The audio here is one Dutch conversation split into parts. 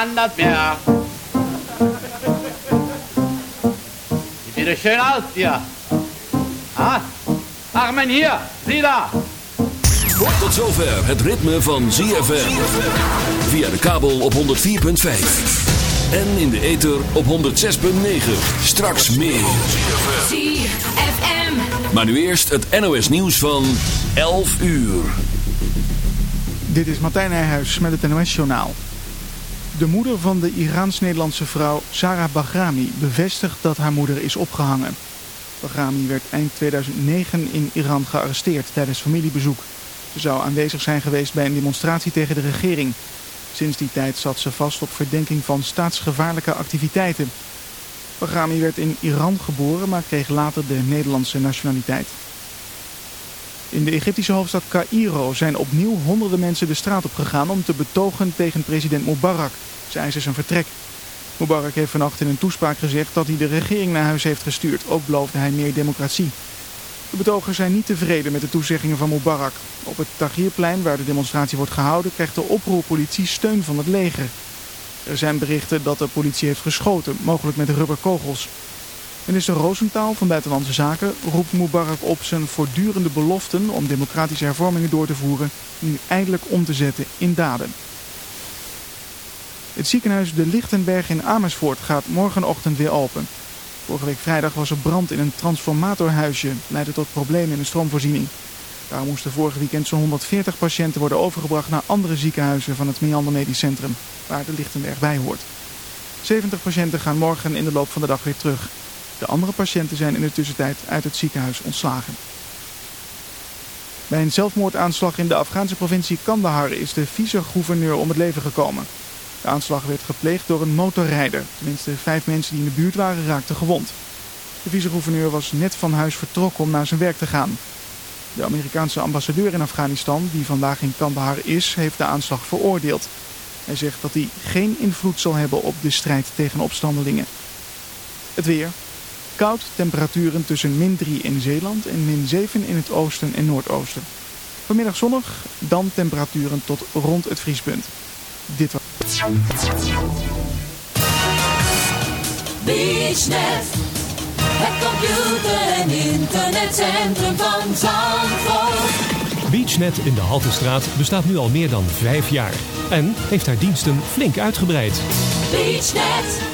an das Meer. Sieht wieder schön aus hier. Ah, ach, mein hier, sieh da. Tot zover het ritme van ZFM. Via de kabel op 104.5. En in de ether op 106.9. Straks meer. ZFM. Maar nu eerst het NOS nieuws van 11 uur. Dit is Martijn Nijhuis met het NOS-journaal. De moeder van de Iraans-Nederlandse vrouw Sarah Bahrami bevestigt dat haar moeder is opgehangen. Bahrami werd eind 2009 in Iran gearresteerd tijdens familiebezoek. Ze zou aanwezig zijn geweest bij een demonstratie tegen de regering. Sinds die tijd zat ze vast op verdenking van staatsgevaarlijke activiteiten. Bahrami werd in Iran geboren, maar kreeg later de Nederlandse nationaliteit. In de Egyptische hoofdstad Cairo zijn opnieuw honderden mensen de straat op gegaan om te betogen tegen president Mubarak. Ze eisen zijn vertrek. Mubarak heeft vannacht in een toespraak gezegd dat hij de regering naar huis heeft gestuurd. Ook beloofde hij meer democratie. De betogers zijn niet tevreden met de toezeggingen van Mubarak. Op het Tahrirplein, waar de demonstratie wordt gehouden, krijgt de oproerpolitie steun van het leger. Er zijn berichten dat de politie heeft geschoten, mogelijk met rubberkogels. Minister Roosentaal van Buitenlandse Zaken roept Mubarak op zijn voortdurende beloften om democratische hervormingen door te voeren nu eindelijk om te zetten in daden. Het ziekenhuis De Lichtenberg in Amersfoort gaat morgenochtend weer open. Vorige week vrijdag was er brand in een transformatorhuisje, leidde tot problemen in de stroomvoorziening. Daarom moesten vorig weekend zo'n 140 patiënten worden overgebracht naar andere ziekenhuizen van het Meander Medisch Centrum, waar de Lichtenberg bij hoort. 70 patiënten gaan morgen in de loop van de dag weer terug. De andere patiënten zijn in de tussentijd uit het ziekenhuis ontslagen. Bij een zelfmoordaanslag in de Afghaanse provincie Kandahar is de vice-gouverneur om het leven gekomen. De aanslag werd gepleegd door een motorrijder. Tenminste, vijf mensen die in de buurt waren raakten gewond. De vice-gouverneur was net van huis vertrokken om naar zijn werk te gaan. De Amerikaanse ambassadeur in Afghanistan, die vandaag in Kandahar is, heeft de aanslag veroordeeld. Hij zegt dat hij geen invloed zal hebben op de strijd tegen opstandelingen. Het weer. Koud, temperaturen tussen min 3 in Zeeland en min 7 in het oosten en noordoosten. Vanmiddag zonnig, dan temperaturen tot rond het vriespunt. Dit was... BeachNet. Het computer- en internetcentrum van Zandvoort. BeachNet in de Haltestraat bestaat nu al meer dan vijf jaar. En heeft haar diensten flink uitgebreid. BeachNet.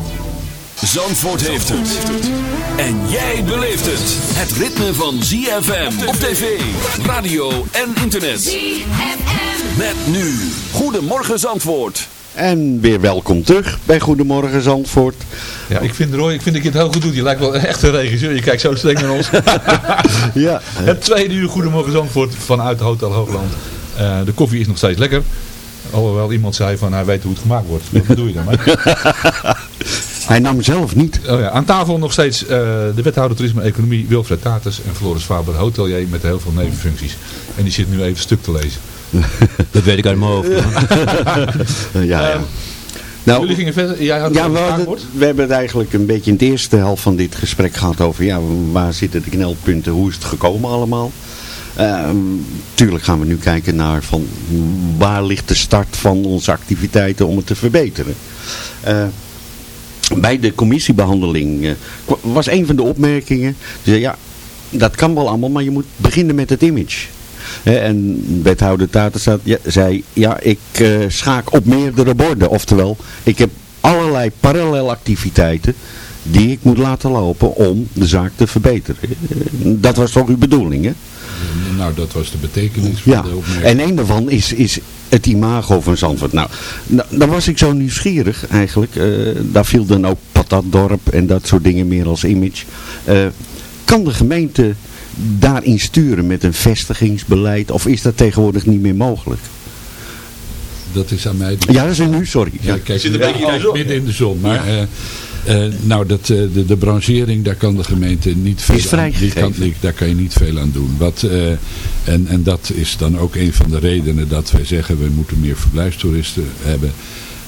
Zandvoort heeft het. En jij beleeft het. Het ritme van ZFM op tv, radio en internet. ZFM. Met nu. Goedemorgen Zandvoort. En weer welkom terug bij Goedemorgen Zandvoort. Ja, ik vind Roy, ik vind dat je het heel goed doet. Je lijkt wel echt een regisseur. Je kijkt zo streng naar ons. Ja, het tweede uur Goedemorgen Zandvoort vanuit Hotel Hoogland. Eh, de koffie is nog steeds lekker. Alhoewel iemand zei van hij weet hoe het gemaakt wordt. Wat bedoel je dan? hij nam zelf niet. Oh ja, aan tafel nog steeds eh, de wethouder toerisme en economie Wilfred Tatus en Floris Faber, hotelier met heel veel nevenfuncties. En die zit nu even stuk te lezen. Dat weet ik uit mijn hoofd. ja, ja. Ehm, Nou, Jullie gingen verder. Jij had Ja, we, hadden- aanbod. we hebben het eigenlijk een beetje in de eerste helft van dit gesprek gehad over ja, waar zitten de knelpunten, hoe is het gekomen allemaal. Ehm, tuurlijk gaan we nu kijken naar van waar ligt de start van onze activiteiten om het te verbeteren. Eh, bij de commissiebehandeling eh, was een van de opmerkingen, zei, ja, dat kan wel allemaal, maar je moet beginnen met het image. En wethouder Tatenstaat ja, zei, ja, ik eh, schaak op meerdere borden. Oftewel, ik heb allerlei parallelactiviteiten die ik moet laten lopen om de zaak te verbeteren. Eh, Dat was toch uw bedoeling, hè? Nou, dat was de betekenis van Ja, de opmerking. en een daarvan is, is het imago van Zandvoort. Nou, nou, dan was ik zo nieuwsgierig eigenlijk. Eh, daar viel dan ook Patatdorp en dat soort dingen meer als image. Eh, kan de gemeente daarin sturen met een vestigingsbeleid of is dat tegenwoordig niet meer mogelijk? Dat is aan mij. Ja, dat is nu, sorry. Ja, Ja. kijk, Zit een beetje midden in de zon. Maar, eh, eh, nou, dat, eh, de, de branchering, daar kan de gemeente niet veel Is aan, die kan, die- Daar kan je niet veel aan doen. Wat, eh, en, en dat is dan ook een van de redenen dat wij zeggen, we moeten meer verblijfstoeristen hebben.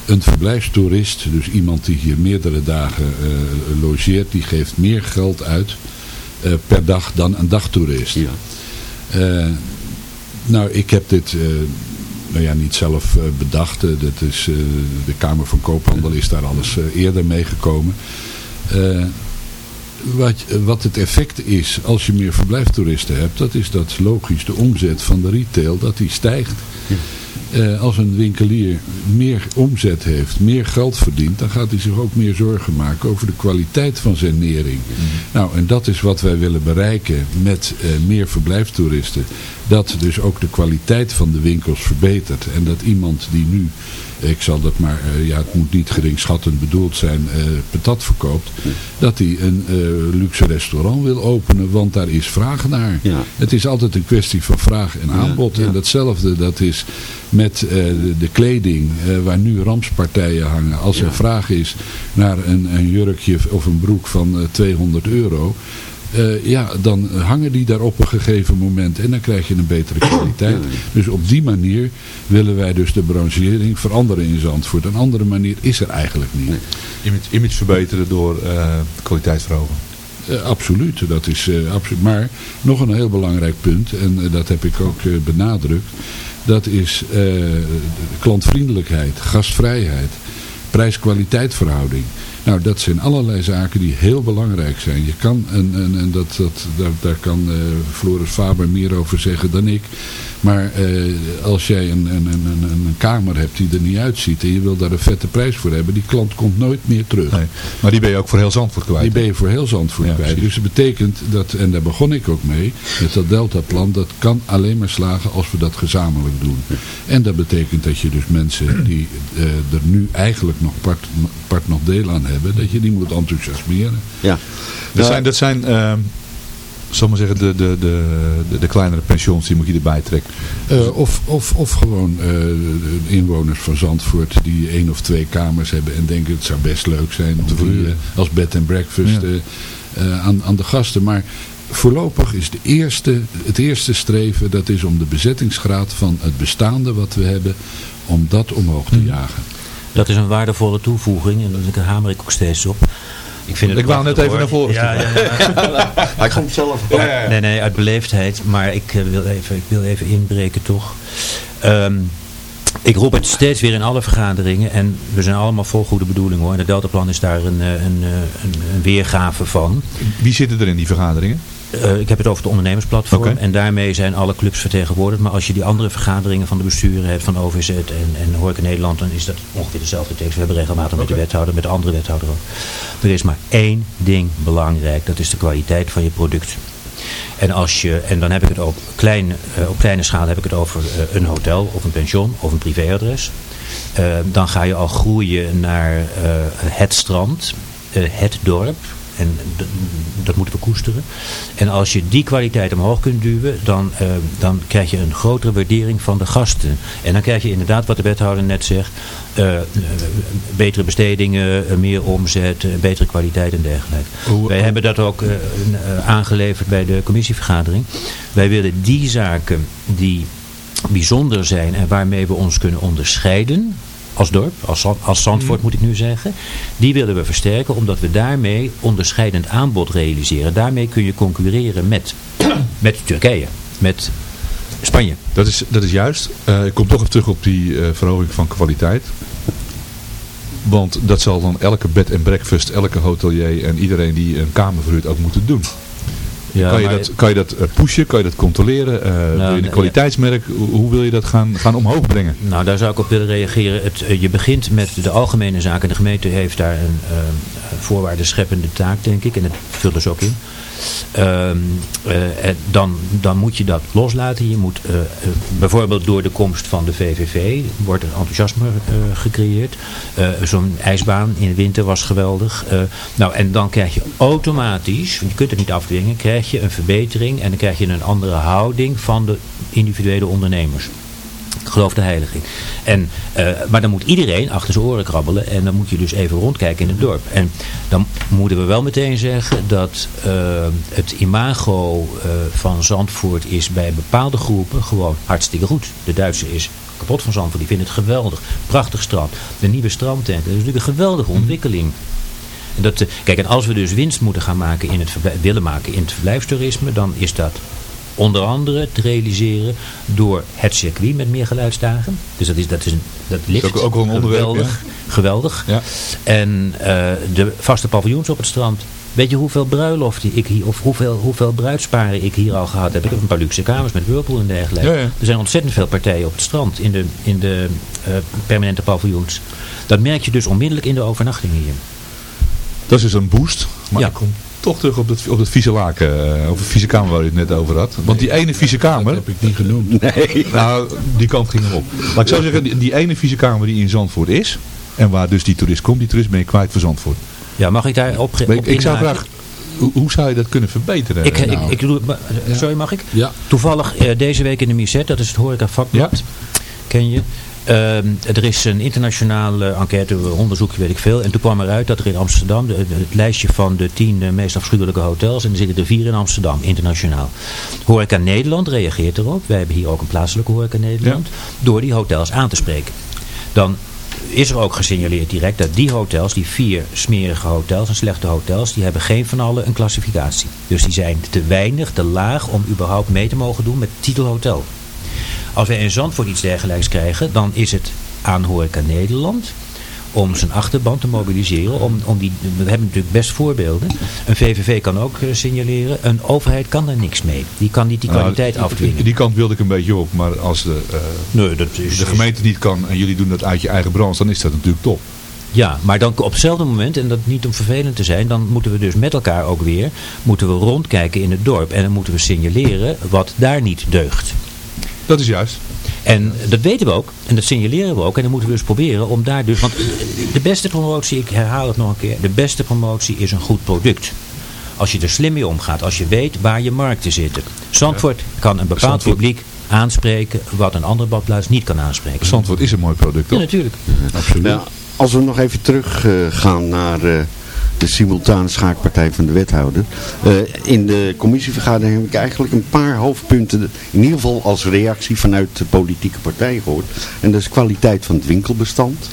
Een verblijfstoerist, dus iemand die hier meerdere dagen logeert, die geeft meer geld uit per dag dan een dagtoerist. Ja. Nou, ik heb dit nou ja, niet zelf eh, bedacht. Eh, dat is, eh, de Kamer van Koophandel is daar alles eerder mee gekomen. Eh, wat, wat het effect is als je meer verblijftoeristen hebt, dat is dat logisch de omzet van de retail, dat die stijgt. Eh, als een winkelier meer omzet heeft, meer geld verdient, dan gaat hij zich ook meer zorgen maken over de kwaliteit van zijn nering. Nou, en dat is wat wij willen bereiken met eh, meer verblijfstoeristen. Dat dus ook de kwaliteit van de winkels verbetert. En dat iemand die nu, ik zal dat maar, eh, ja het moet niet geringschattend bedoeld zijn, patat verkoopt. Dat hij een luxe restaurant wil openen, want daar is vraag naar. Ja. Het is altijd een kwestie van vraag en aanbod. ja. En datzelfde, dat is met eh, de, kleding eh, waar nu ramspartijen hangen. Als er vraag is naar een, een jurkje of een broek van eh, 200 euro... eh, ja, dan hangen die daar op een gegeven moment en dan krijg je een betere kwaliteit. Dus op die manier willen wij dus de branchering veranderen in Zandvoort. Een andere manier is er eigenlijk niet. Image, image verbeteren door kwaliteit verhogen. Absoluut, dat is absoluut. Maar nog een heel belangrijk punt, en dat heb ik ook benadrukt. Dat is eh, de klantvriendelijkheid, gastvrijheid, prijs-kwaliteit verhouding. Nou, dat zijn allerlei zaken die heel belangrijk zijn. Je kan, en, en, en dat, dat, daar, daar kan eh, Floris Faber meer over zeggen dan ik. Maar eh, als jij een, een, een, een, een kamer hebt die er niet uitziet en je wil daar een vette prijs voor hebben, die klant komt nooit meer terug. Nee. Maar die ben je ook voor heel Zandvoort kwijt. Die ben je voor heel Zandvoort Ja, kwijt. precies. Dus dat betekent dat, en daar begon ik ook mee, met dat Deltaplan, dat kan alleen maar slagen als we dat gezamenlijk doen. En dat betekent dat je dus mensen die eh, er nu eigenlijk nog part, part nog deel aan hebben, dat je die moet enthousiasmeren. Ja. Dat zijn, dat zijn ehm, zal ik maar zeggen, de, de, de, de, de kleinere pensioens, die moet je erbij trekken. Eh, of, of, of gewoon eh, inwoners van Zandvoort die één of twee kamers hebben en denken het zou best leuk zijn om Te verhuren. eh, als bed and breakfast Ja. aan, aan de gasten. Maar voorlopig is de eerste, het eerste streven dat is om de bezettingsgraad van het bestaande wat we hebben, om dat omhoog te jagen. Dat is een waardevolle toevoeging en daar hamer ik ook steeds op. Ik, vind het Ik wou net even hoor. naar voren Ja, ja, ja. Hij komt zelf. Nee, nee, uit beleefdheid. Maar ik, eh, wil, even, ik wil even inbreken toch. Ehm, ik roep het steeds weer in alle vergaderingen. En we zijn allemaal vol goede bedoeling hoor. En het Deltaplan is daar een, eh, een, eh, een, een weergave van. Wie zitten er in die vergaderingen? Eh, ik heb het over het ondernemersplatform. En daarmee zijn alle clubs vertegenwoordigd. Maar als je die andere vergaderingen van de besturen hebt, van OVZ en, en Horeca Nederland, dan is dat ongeveer dezelfde tekst. We hebben regelmatig met de wethouder, met de andere wethouder ook. Er is maar één ding belangrijk. Dat is de kwaliteit van je product. En, als je, en dan heb ik het op, klein, eh, op kleine schaal heb ik het over eh, een hotel of een pension of een privéadres. Dan ga je al groeien naar het strand, het dorp. En dat moeten we koesteren. En als je die kwaliteit omhoog kunt duwen, dan, eh, dan krijg je een grotere waardering van de gasten. En dan krijg je inderdaad, wat de wethouder net zegt, eh, eh, betere bestedingen, meer omzet, betere kwaliteit en dergelijke. Hoe- Wij hebben dat ook aangeleverd bij de commissievergadering. Wij willen die zaken die bijzonder zijn en waarmee we ons kunnen onderscheiden als dorp, als, als Zandvoort moet ik nu zeggen. Die willen we versterken omdat we daarmee onderscheidend aanbod realiseren. Daarmee kun je concurreren met, met Turkije, met Spanje. Dat is, dat is juist. Eh, ik kom toch even terug op die eh, verhoging van kwaliteit. Want dat zal dan elke bed en breakfast, elke hotelier en iedereen die een kamer verhuurt ook moeten doen. Ja, kan, je dat, kan je dat eh, pushen? Kan je dat controleren? Eh, wil je nee, een kwaliteitsmerk? Hoe, wil je dat gaan, gaan omhoog brengen? Nou, daar zou ik op willen reageren. Het, eh, je begint met de algemene zaken. De gemeente heeft daar een uh, voorwaarden scheppende taak, denk ik. En dat vult dus ook in. Ehm, eh, en dan, dan moet je dat loslaten. Je moet eh, eh, bijvoorbeeld door de komst van de VVV wordt er enthousiasme eh, gecreëerd. Eh, Zo'n ijsbaan in de winter was geweldig. Eh, nou, en dan krijg je automatisch, want je kunt het niet afdwingen, krijg je een verbetering en dan krijg je een andere houding van de individuele ondernemers. Ik geloof de heiliging. En, eh, maar dan moet iedereen achter zijn oren krabbelen en dan moet je dus even rondkijken in het dorp. En dan moeten we wel meteen zeggen dat eh, het imago eh, van Zandvoort is bij bepaalde groepen gewoon hartstikke goed. De Duitse is kapot van Zandvoort, die vinden het geweldig. Prachtig strand. De nieuwe strandtent, dat is natuurlijk een geweldige ontwikkeling. En dat, kijk, en als we dus winst moeten gaan maken in het willen maken in het verblijfstoerisme, dan is dat onder andere te realiseren door het circuit met meer geluidsdagen. Dus dat is, dat is een, dat ligt ook- ook wel een onderwerp, geweldig. Geweldig. Ja. En eh, de vaste paviljoens op het strand. Weet je hoeveel bruiloften ik hier, of hoeveel, hoeveel bruidsparen ik hier al gehad heb? Ik heb een paar luxe kamers met whirlpool en dergelijke. Ja, ja. Er zijn ontzettend veel partijen op het strand in de, in de eh, permanente paviljoens. Dat merk je dus onmiddellijk in de overnachtingen hier. Dat is dus een boost. Maar Ja. ik kom toch terug op het, op het vieze laken, eh, of het vieze kamer waar je het net over had. Want die ene vieze kamer... Dat heb ik niet genoemd. Nee. Nou, die kant ging erop. Laat ik zo zeggen, die, die ene vieze kamer die in Zandvoort is, en waar dus die toerist komt, die toerist ben je kwijt voor Zandvoort. Ja, mag ik daar op, Maar op ik, ik zou graag, hoe, hoe zou je dat kunnen verbeteren? Ik, ik, Nou, ik doe, maar, eh, sorry, mag ik? Ja. Toevallig eh, deze week in de Misset, dat is het horeca vakblad, ken je. Ehm, er is een internationale enquête, onderzoekje weet ik veel. En toen kwam eruit dat er in Amsterdam, de- het lijstje van de tien eh, meest afschuwelijke hotels. En er zitten er vier in Amsterdam, internationaal. Horeca Nederland reageert erop. Wij hebben hier ook een plaatselijke Horeca Nederland. Door die hotels aan te spreken. Dan is er ook gesignaleerd direct dat die hotels, die vier smerige hotels en slechte hotels, die hebben geen van allen een klassificatie. Dus die zijn te weinig, te laag om überhaupt mee te mogen doen met titel hotel. Als wij in Zandvoort iets dergelijks krijgen, dan is het aan Horeca Nederland om zijn achterban te mobiliseren. Om, om die, we hebben natuurlijk best voorbeelden. Een VVV kan ook eh, signaleren. Een overheid kan daar niks mee. Die kan niet die nou, kwaliteit afdwingen. Die kant wilde ik een beetje op, maar als de, eh, Nee, dat is, de gemeente niet kan en jullie doen dat uit je eigen branche, dan is dat natuurlijk top. Ja, maar dan op hetzelfde moment, en dat niet om vervelend te zijn, dan moeten we dus met elkaar ook weer, moeten we rondkijken in het dorp. En dan moeten we signaleren wat daar niet deugt. Dat is juist. En dat weten we ook, en dat signaleren we ook. En dan moeten we dus proberen om daar dus, want de beste promotie, ik herhaal het nog een keer, de beste promotie is een goed product. Als je er slim mee omgaat, als je weet waar je markten zitten. Zandvoort kan een bepaald Zandvoort- publiek aanspreken wat een andere badplaats niet kan aanspreken. Zandvoort is een mooi product, Ja, toch? natuurlijk. Absoluut. Ja, als we nog even terug eh, gaan naar eh, de simultane schaakpartij van de wethouder. Eh, in de commissievergadering heb ik eigenlijk een paar hoofdpunten, in ieder geval als reactie vanuit de politieke partij gehoord. En dat is kwaliteit van het winkelbestand.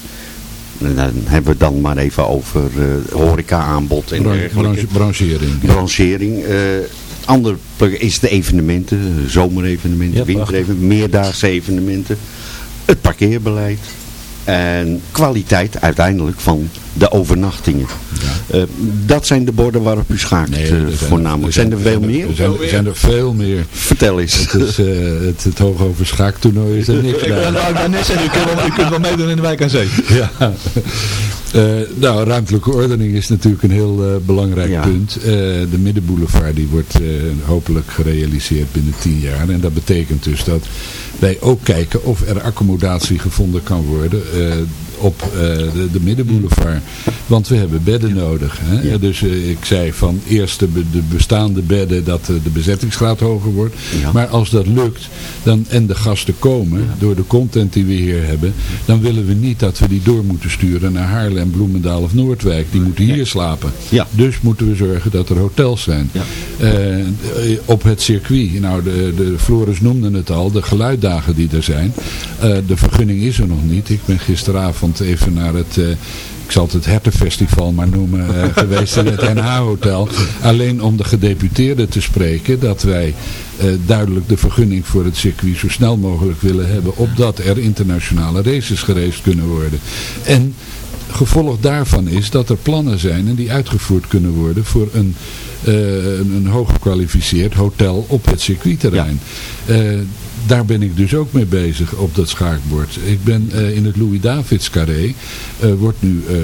En dan hebben we het dan maar even over eh horeca-aanbod en dergelijke. branche- branchering. Branchering. eh, ander is de evenementen, zomerevenementen, Ja, winterevenementen, meerdaagse evenementen. Het parkeerbeleid. En kwaliteit uiteindelijk van de overnachtingen. Eh, dat zijn de borden waarop u schaakt Nee, eh, er zijn- voornamelijk. er Zijn er veel er- meer? Er zijn, er zijn er veel meer. Vertel eens. Het, is, eh, het, het hoogover schaaktoernooi is er niks Ik bij. wou nou net zeggen, u kunt wel, u kunt wel meedoen in de wijk aan zee. Ja. Eh, nou, ruimtelijke ordening is natuurlijk een heel eh, belangrijk Ja. punt. Eh, de middenboulevard die wordt eh, hopelijk gerealiseerd binnen tien jaar. En dat betekent dus dat wij ook kijken of er accommodatie gevonden kan worden eh, op eh, de, de middenboulevard. Want we hebben bedden nodig. Hè? Dus eh, ik zei van eerst de, be- de bestaande bedden dat eh, de bezettingsgraad hoger wordt. Maar als dat lukt dan, en de gasten komen door de content die we hier hebben, dan willen we niet dat we die door moeten sturen naar Haarlem, Bloemendaal of Noordwijk. Die moeten hier slapen. Dus moeten we zorgen dat er hotels zijn. Op het circuit, nou de, de Floris noemde het al, de geluiddagen die er zijn. De vergunning is er nog niet. Ik ben gisteravond even naar het... eh, ik zal het het Hertenfestival maar noemen, eh, geweest in het NH-hotel. Alleen om de gedeputeerden te spreken dat wij eh, duidelijk de vergunning voor het circuit zo snel mogelijk willen hebben. Opdat er internationale races geraced kunnen worden. En gevolg daarvan is dat er plannen zijn en die uitgevoerd kunnen worden voor een, eh, een, een hooggekwalificeerd hotel op het circuitterrein. Eh, daar ben ik dus ook mee bezig op dat schaakbord. Ik ben eh, in het Louis Davids carré, eh, wordt nu eh,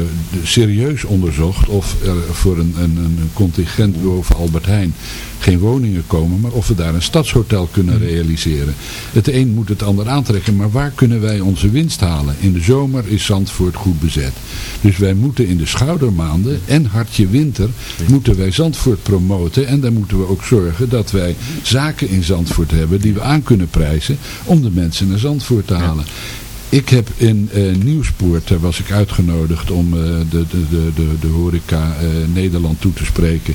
serieus onderzocht of er voor een, een, een contingent boven Albert Heijn geen woningen komen, maar of we daar een stadshotel kunnen realiseren. Het een moet het ander aantrekken, maar waar kunnen wij onze winst halen? In de zomer is Zandvoort goed bezet. Dus wij moeten in de schoudermaanden en hartje winter, moeten wij Zandvoort promoten en dan moeten we ook zorgen dat wij zaken in Zandvoort hebben die we aan kunnen prijzen om de mensen naar Zandvoort te halen. Ik heb in eh, Nieuwspoort, daar was ik uitgenodigd om de, de, de, de, de horeca eh, Nederland toe te spreken.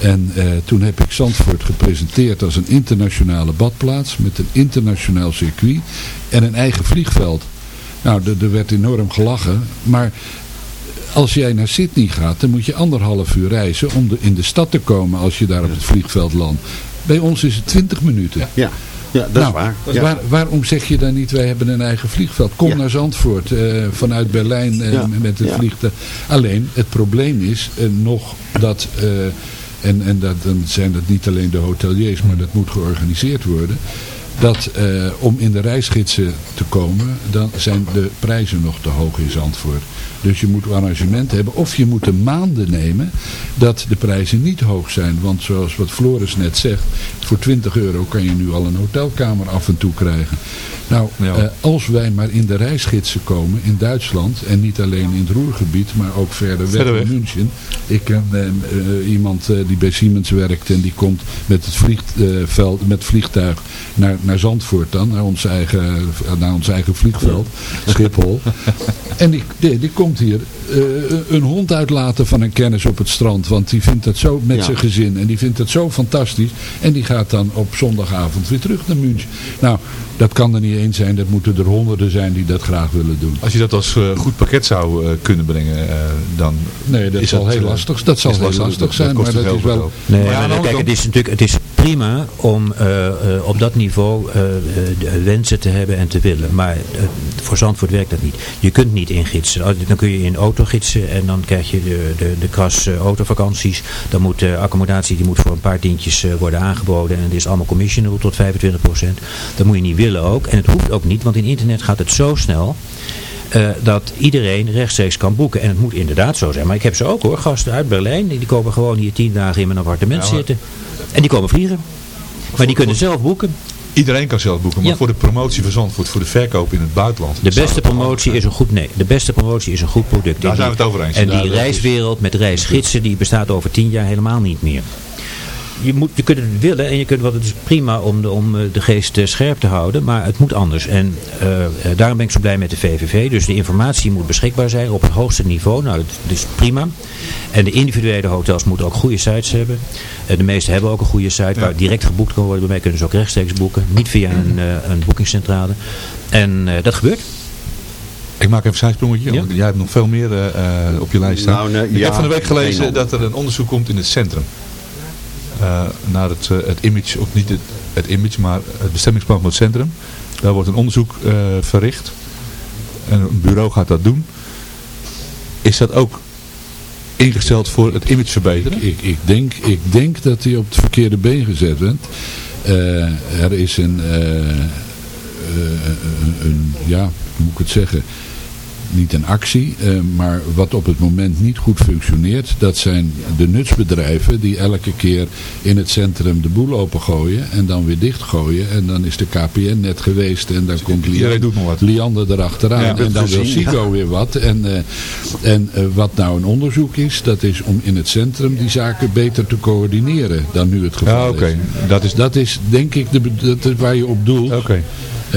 En eh, toen heb ik Zandvoort gepresenteerd als een internationale badplaats met een internationaal circuit en een eigen vliegveld. Nou, er- er werd enorm gelachen, maar als jij naar Sydney gaat, dan moet je anderhalf uur reizen om de, in de stad te komen als je daar op het vliegveld landt. Bij ons is het 20 minuten. Ja, ja dat is waar. Ja. Waar, waarom zeg je dan niet, wij hebben een eigen vliegveld? Kom Ja. naar Zandvoort vanuit vanuit Berlijn eh, met het vliegtuig. Alleen, het probleem is eh, nog dat, eh, en, en dat, dan zijn dat niet alleen de hoteliers, maar dat moet georganiseerd worden. Dat eh, om in de reisgidsen te komen, dan zijn de prijzen nog te hoog in Zandvoort. Dus je moet een arrangement hebben. Of je moet de maanden nemen dat de prijzen niet hoog zijn. Want zoals wat Floris net zegt, voor 20 euro kan je nu al een hotelkamer af en toe krijgen. Nou, Ja. eh, als wij maar in de reisgidsen komen in Duitsland. En niet alleen in het Roergebied, maar ook verder weg in. München. Ik ken eh, eh, iemand die bij Siemens werkt en die komt met het, vliegveld, met vliegtuig naar, naar Zandvoort dan. Naar ons eigen, naar ons eigen vliegveld, Schiphol. En die, die, die komt hier een hond uitlaten van een kennis op het strand. Want die vindt dat zo met Ja. zijn gezin. En die vindt het zo fantastisch. En die gaat dan op zondagavond weer terug naar München. Nou, dat kan er niet één zijn. Dat moeten er honderden zijn die dat graag willen doen. Als je dat als eh, goed pakket zou eh, kunnen brengen, eh, dan Nee, dat is zal heel lastig. Dat zal heel lastig zijn, kost maar dat heel is wel-. Nee, Maar kijk, het is natuurlijk het is prima om eh, eh, op dat niveau eh, wensen te hebben en te willen. Maar voor Zandvoort werkt dat niet. Je kunt niet ingidsen. Oh, Dan kun je in auto gidsen en dan krijg je de, de, de kras autovakanties. Dan moet de accommodatie die moet voor een paar tientjes worden aangeboden. En het is allemaal commissionable tot 25% Dat moet je niet willen ook. En het hoeft ook niet, want in internet gaat het zo snel. Eh, dat iedereen rechtstreeks kan boeken. En het moet inderdaad zo zijn. Maar ik heb ze ook hoor, gasten uit Berlijn. Die, komen gewoon hier tien dagen in mijn appartement Ja, maar- zitten. En die komen vliegen. Maar die kunnen zelf boeken. Iedereen kan zelf boeken, maar Ja. voor de promotie van Zandvoort, voor de verkoop in het buitenland. De beste promotie is een goed, nee, de beste promotie is een goed product. Daar zijn we het over eens. En die reiswereld met reisgidsen, die bestaat over tien jaar helemaal niet meer. Je, moet, je kunt het willen en je kunt, wat het is prima om de, om eh, de geest eh, scherp te houden, maar het moet anders. En eh, daarom ben ik zo blij met de VVV. Dus de informatie moet beschikbaar zijn op het hoogste niveau. Nou, dat is prima. En de individuele hotels moeten ook goede sites hebben. De meeste hebben ook een goede site waar direct geboekt kan worden. Bij mij kunnen ze ook rechtstreeks boeken. Niet via een, eh, een boekingscentrale. En eh, dat gebeurt. Ik maak even een zijsprongetje. Ja. want Jij hebt nog veel meer op je lijst staan. Nou, nee, ik ja, heb van de week gelezen dat er een onderzoek komt in het centrum. Eh, naar het, eh, het image, of niet het, het image, maar het bestemmingsplan van het centrum. Daar wordt een onderzoek eh, verricht. En een bureau gaat dat doen. Is dat ook ingesteld voor het image verbeteren? Ik, ik, denk, ik denk dat hij op het verkeerde been gezet bent. Er is een, een, een, ja, hoe moet ik het zeggen, niet een actie, eh, maar wat op het moment niet goed functioneert, dat zijn de nutsbedrijven die elke keer in het centrum de boel opengooien en dan weer dichtgooien. En dan is de KPN net geweest en dan komt Lian, maar wat. Liander erachteraan. Ja, en dan wil ja. Sigo weer wat. En, eh, en eh, wat nou een onderzoek is, dat is om in het centrum die zaken beter te coördineren dan nu het geval Ja, oké. is. Dat is, Dat is denk ik de, be- dat is waar je op doelt. oké.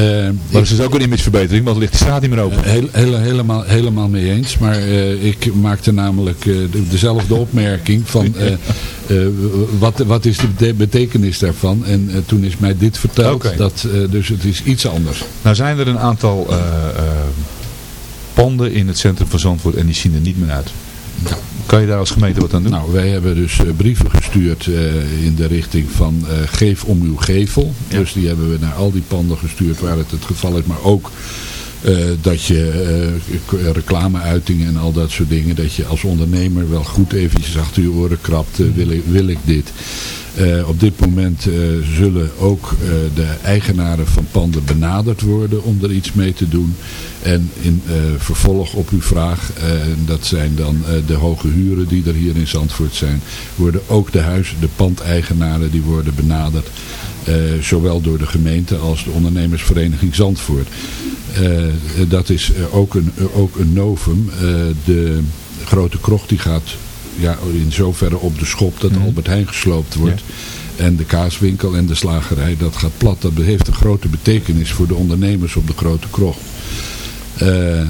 Maar dat is dus ook een imageverbetering, want ligt die straat niet meer open. Heel, heel- helemaal, helemaal mee eens. Maar eh, ik maakte namelijk eh, de- dezelfde opmerking van eh, eh, wat, wat is de bete- betekenis daarvan. En eh, toen is mij dit verteld. Dat, eh, dus het is iets anders. Nou zijn er een aantal eh, eh, panden in het centrum van Zandvoort en die zien er niet meer uit. Kan je daar als gemeente wat aan doen? Nou, wij hebben dus eh, brieven gestuurd eh, in de richting van eh, geef om uw gevel. Dus die hebben we naar al die panden gestuurd waar het het geval is. Maar ook eh, dat je eh, reclameuitingen en al dat soort dingen. Dat je als ondernemer wel goed eventjes achter je oren krabt. eh, wil, ik, wil ik dit? Op dit moment zullen ook de eigenaren van panden benaderd worden om er iets mee te doen. En in vervolg op uw vraag, dat zijn dan de hoge huren die er hier in Zandvoort zijn, worden ook de huis, de pandeigenaren die worden benaderd. zowel door de gemeente als de ondernemersvereniging Zandvoort. Eh, dat is eh, ook, een, eh, ook een novum. Eh, de grote krocht die gaat ja, in zoverre op de schop dat Albert Heijn gesloopt wordt. En de kaaswinkel en de slagerij, dat gaat plat. Dat heeft een grote betekenis voor de ondernemers op de grote krocht. Eh,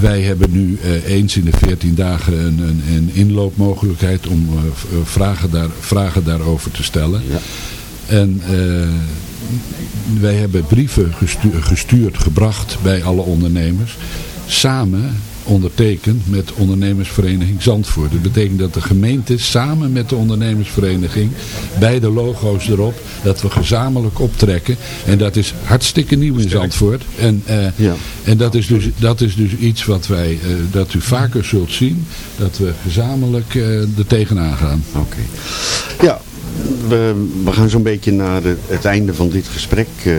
wij hebben nu eh, eens in de 14 dagen een, een, een inloopmogelijkheid om eh, eh, vragen, daar, vragen daarover te stellen. En eh, wij hebben brieven gestu- gestuurd, gebracht bij alle ondernemers. Samen ondertekend met ondernemersvereniging Zandvoort. Dat betekent dat de gemeente samen met de ondernemersvereniging, beide logo's erop, dat we gezamenlijk optrekken. En dat is hartstikke nieuw in Zandvoort. En, eh, en dat, is dus, dat is dus iets wat wij, eh, dat u vaker zult zien, dat we gezamenlijk eh er tegenaan gaan. Oké. Ja, we, we gaan zo'n beetje naar het, einde van dit gesprek. eh.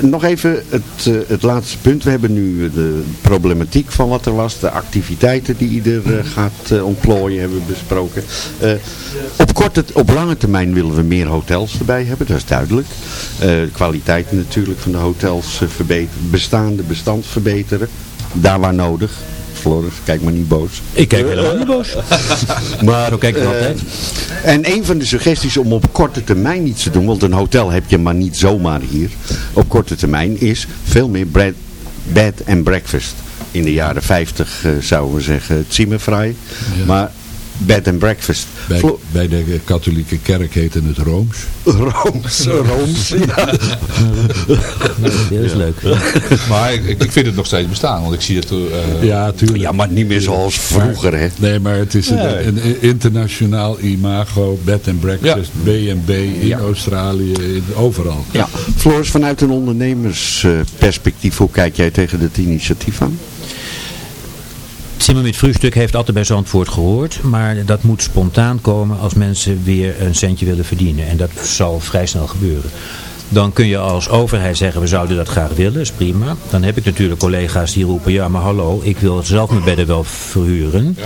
Nog even het, eh, het laatste punt. We hebben nu de problematiek van wat er was. De activiteiten die ieder eh, gaat ontplooien hebben we besproken. Op, korte, op lange termijn willen we meer hotels erbij hebben. Dat is duidelijk. De kwaliteit natuurlijk van de hotels verbeteren. Bestaande bestand verbeteren. Daar waar nodig. Floris, kijk maar niet boos. Ik kijk helemaal niet boos. Maar, Zo kijk ik eh, altijd. En een van de suggesties om op korte termijn iets te doen, want een hotel heb je maar niet zomaar hier, op korte termijn, is veel meer bread, bed and breakfast. In de jaren 50 eh, zouden we zeggen Zimmerfrei, maar bed and breakfast. Bij, Flo- bij de katholieke kerk heette het Rooms. Rooms, Rooms, ja. Dat is leuk. Maar ik, ik vind het nog steeds bestaan, want ik zie het... eh, Ja, tuurlijk. Ja, maar niet meer zoals vroeger, hè. Nee, maar het is een, Nee. een internationaal imago, bed and breakfast, B&B in Australië, in, overal. Ja. Floris, vanuit een ondernemersperspectief, hoe kijk jij tegen dit initiatief aan? Zimmer met Vrustuk heeft altijd bij Zandvoort gehoord, maar dat moet spontaan komen als mensen weer een centje willen verdienen. En dat zal vrij snel gebeuren. Dan kun je als overheid zeggen, we zouden dat graag willen, is prima. Dan heb ik natuurlijk collega's die roepen, ja maar hallo, ik wil zelf mijn bedden wel verhuren.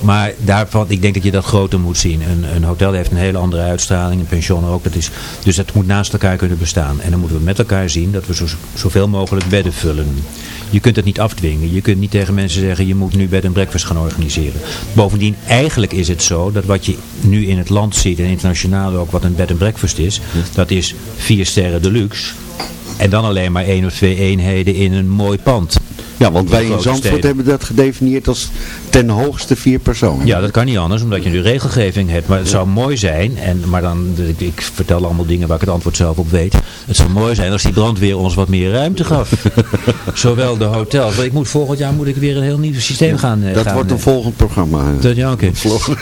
Maar daarvan, ik denk dat je dat groter moet zien. Een, een hotel heeft een hele andere uitstraling, een pension ook. Dat is, dus dat moet naast elkaar kunnen bestaan. En dan moeten we met elkaar zien dat we zo, zoveel mogelijk bedden vullen. Je kunt het niet afdwingen. Je kunt niet tegen mensen zeggen, je moet nu bed en breakfast gaan organiseren. Bovendien, eigenlijk is het zo dat wat je nu in het land ziet en internationaal ook wat een bed en breakfast is. Dat is vier sterren deluxe. En dan alleen maar één of twee eenheden in een mooi pand. Ja, want wij in Zandvoort steden. hebben dat gedefinieerd als ten hoogste vier personen. Ja, dat kan niet anders, omdat je nu regelgeving hebt. Maar het zou mooi zijn, en, maar dan, ik, ik vertel allemaal dingen waar ik het antwoord zelf op weet. Het zou mooi zijn als die brandweer ons wat meer ruimte gaf. Zowel de hotels. Want ik moet volgend jaar moet ik weer een heel nieuw systeem gaan. eh, Dat gaan, wordt een eh, volgend programma. dat, ja, oké.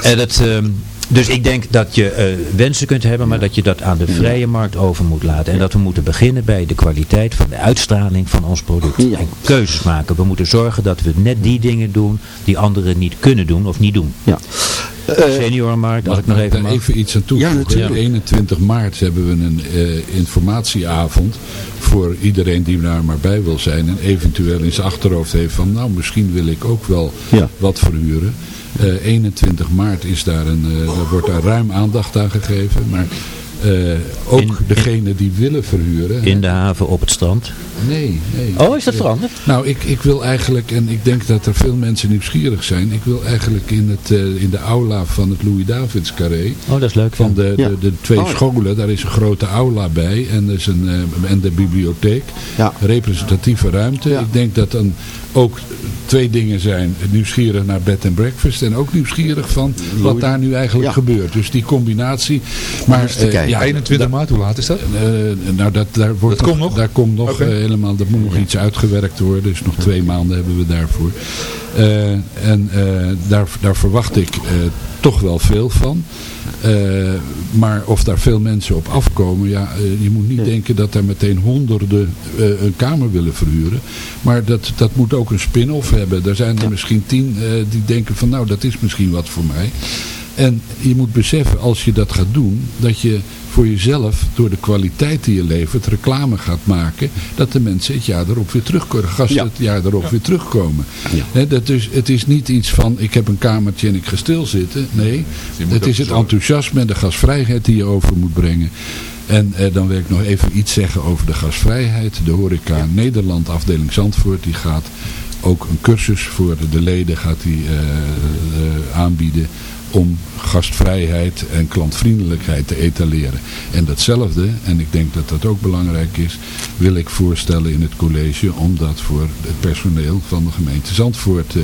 En ehm, dus ik denk dat je eh, wensen kunt hebben, maar dat je dat aan de vrije markt over moet laten. En dat we moeten beginnen bij de kwaliteit van de uitstraling van ons product. En keuzes maken. We moeten zorgen dat we net die dingen doen die anderen niet kunnen doen of niet doen. Ja. Seniorenmarkt, als ik nog even mag. even iets aan toevoegen. Op 21 maart hebben we een eh, informatieavond voor iedereen die daar maar bij wil zijn. En eventueel in zijn achterhoofd heeft van nou misschien wil ik ook wel Ja. wat verhuren. Eh, 21 maart is daar een, eh, daar wordt daar ruim aandacht aan gegeven. Maar eh, ook In- degenen die willen verhuren. In de haven op het strand. Nee, nee. Oh, is dat veranderd? Nou, ik, ik wil eigenlijk, en ik denk dat er veel mensen nieuwsgierig zijn. Ik wil eigenlijk in, het, eh, in de aula van het Louis-Davids carré. Oh, dat is leuk. Van de, Ja. de, de twee Oh, scholen, daar is een grote aula bij. En, is een, eh, en de bibliotheek. Ja. Representatieve ruimte. Ja. Ik denk dat dan ook twee dingen zijn. Nieuwsgierig naar bed and breakfast. En ook nieuwsgierig van wat daar nu eigenlijk Ja. gebeurt. Dus die combinatie. Maar eh. Ja, 21 maart, hoe laat is dat? Eh, nou, dat, daar, wordt Dat komt nog? Daar komt nog eh, helemaal, dat moet nog iets uitgewerkt worden. Dus nog twee maanden hebben we daarvoor. Eh, en eh, daar, daar verwacht ik eh, toch wel veel van. Maar of daar veel mensen op afkomen, ja, je moet niet denken dat daar meteen honderden een kamer willen verhuren. Maar dat, dat moet ook een spin-off hebben. Er zijn er misschien tien die denken van nou, dat is misschien wat voor mij. En je moet beseffen, als je dat gaat doen, dat je voor jezelf, door de kwaliteit die je levert, reclame gaat maken, dat de mensen het jaar erop weer terugkomen, gasten Ja. het jaar erop weer terugkomen. Ja. Dat is, het is niet iets van, ik heb een kamertje en ik ga stilzitten. Nee, het is het enthousiasme en de gasvrijheid die je over moet brengen. En eh, dan wil ik nog even iets zeggen over de gasvrijheid. De horeca Nederland afdeling Zandvoort die gaat ook een cursus voor de leden gaat die, eh, eh, aanbieden om gastvrijheid en klantvriendelijkheid te etaleren. En datzelfde, en ik denk dat dat ook belangrijk is, wil ik voorstellen in het college om dat voor het personeel van de gemeente Zandvoort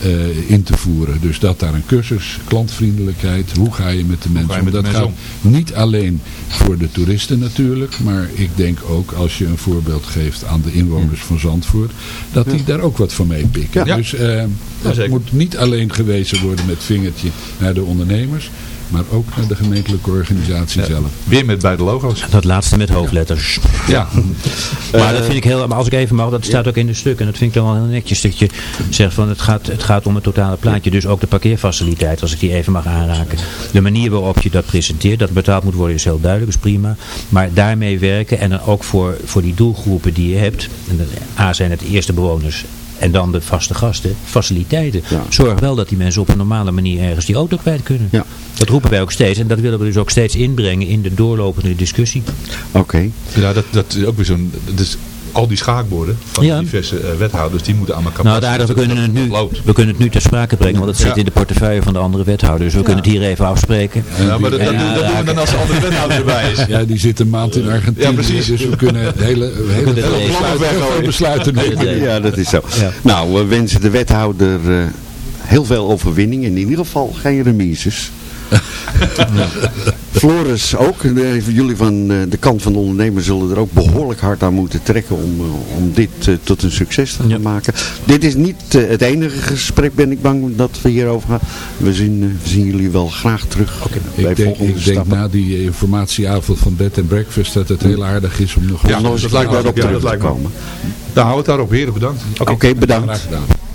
eh, eh, in te voeren. Dus dat daar een cursus, klantvriendelijkheid, hoe ga je met de mensen om. Dat gaat niet alleen voor de toeristen natuurlijk, maar ik denk ook als je een voorbeeld geeft aan de inwoners van Zandvoort, dat die daar ook wat van meepikken. Ja. Dus eh, het zeker. moet niet alleen gewezen worden met vingertje naar de ondernemers, maar ook naar de gemeentelijke organisatie zelf. Weer met beide logo's. Dat laatste met hoofdletters. Ja. Maar dat vind ik heel, maar als ik even mag, dat staat ook in de stuk. En dat vind ik dan wel heel netjes dat je zegt van het gaat, het gaat om het totale plaatje. Dus ook de parkeerfaciliteit, als ik die even mag aanraken. De manier waarop je dat presenteert, dat betaald moet worden is heel duidelijk, is prima. Maar daarmee werken en dan ook voor, voor die doelgroepen die je hebt. En A zijn het eerste bewoners en dan de vaste gasten, faciliteiten. Ja. Zorg wel dat die mensen op een normale manier ergens die auto kwijt kunnen. Ja. Dat roepen wij ook steeds en dat willen we dus ook steeds inbrengen in de doorlopende discussie. Oké. Ja, dat, dat is ook weer zo'n... Dus al die schaakborden van Ja. diverse eh, wethouders, die moeten aan elkaar Nou, aardige, we kunnen het, nu, we kunnen het nu ter sprake brengen, want het zit Ja. in de portefeuille van de andere wethouders. We kunnen het hier even afspreken. Ja, maar dat, dat, En doen- dat doen we dan als de andere wethouder erbij is. Ja, die zit een maand in Argentinië, Ja, precies. dus we kunnen hele, hele, kunnen het hele even besluiten, nemen. Ja, dat is zo. Ja. Nou, we wensen de wethouder eh, heel veel overwinning en in ieder geval geen remises. Floris ook. Jullie van eh, de kant van de ondernemer zullen er ook behoorlijk hard aan moeten trekken om, eh, om dit eh, tot een succes te gaan Ja. maken. Dit is niet het enige gesprek, ben ik bang, dat we hierover gaan. We zien, we zien jullie wel graag terug bij Ik denk, volgende ik denk na die informatieavond van Bed and Breakfast dat het heel aardig is om nog Ja, nog eens dat lijkt me. Ja, terug te komen. Dan houden we het daarop. Heren, bedankt. Oké, bedankt. graag gedaan.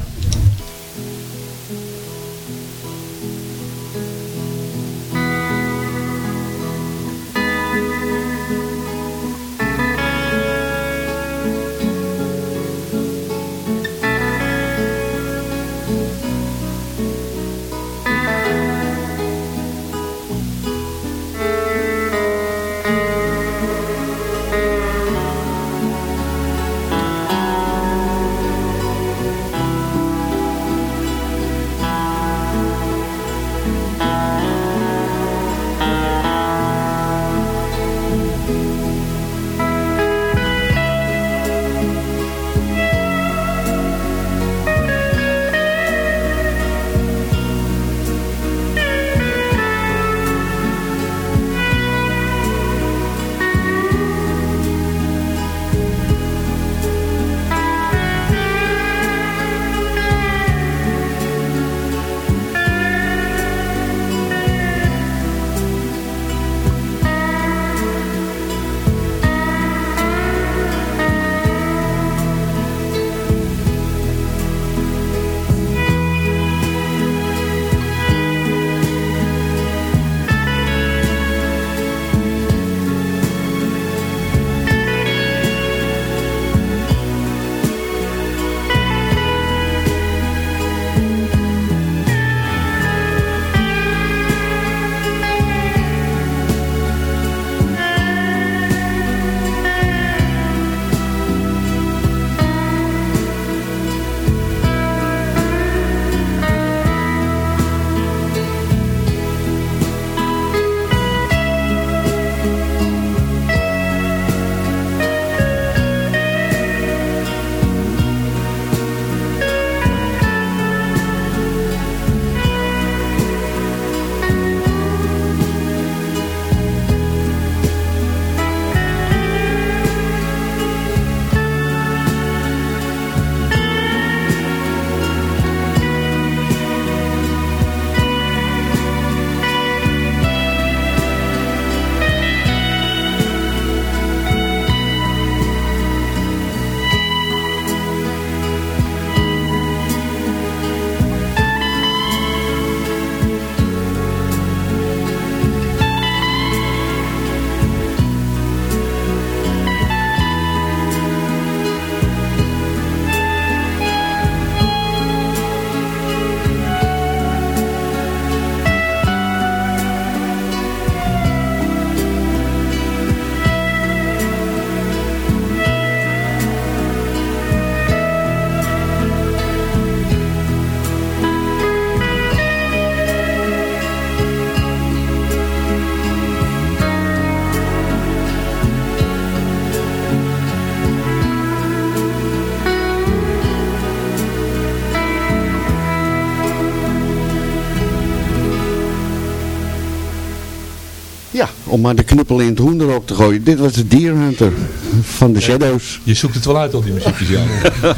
Om maar de knuppel in het hoenderhok te gooien. Dit was de Deer Hunter van de Shadows. Je zoekt het wel uit al die muziekjes, ja.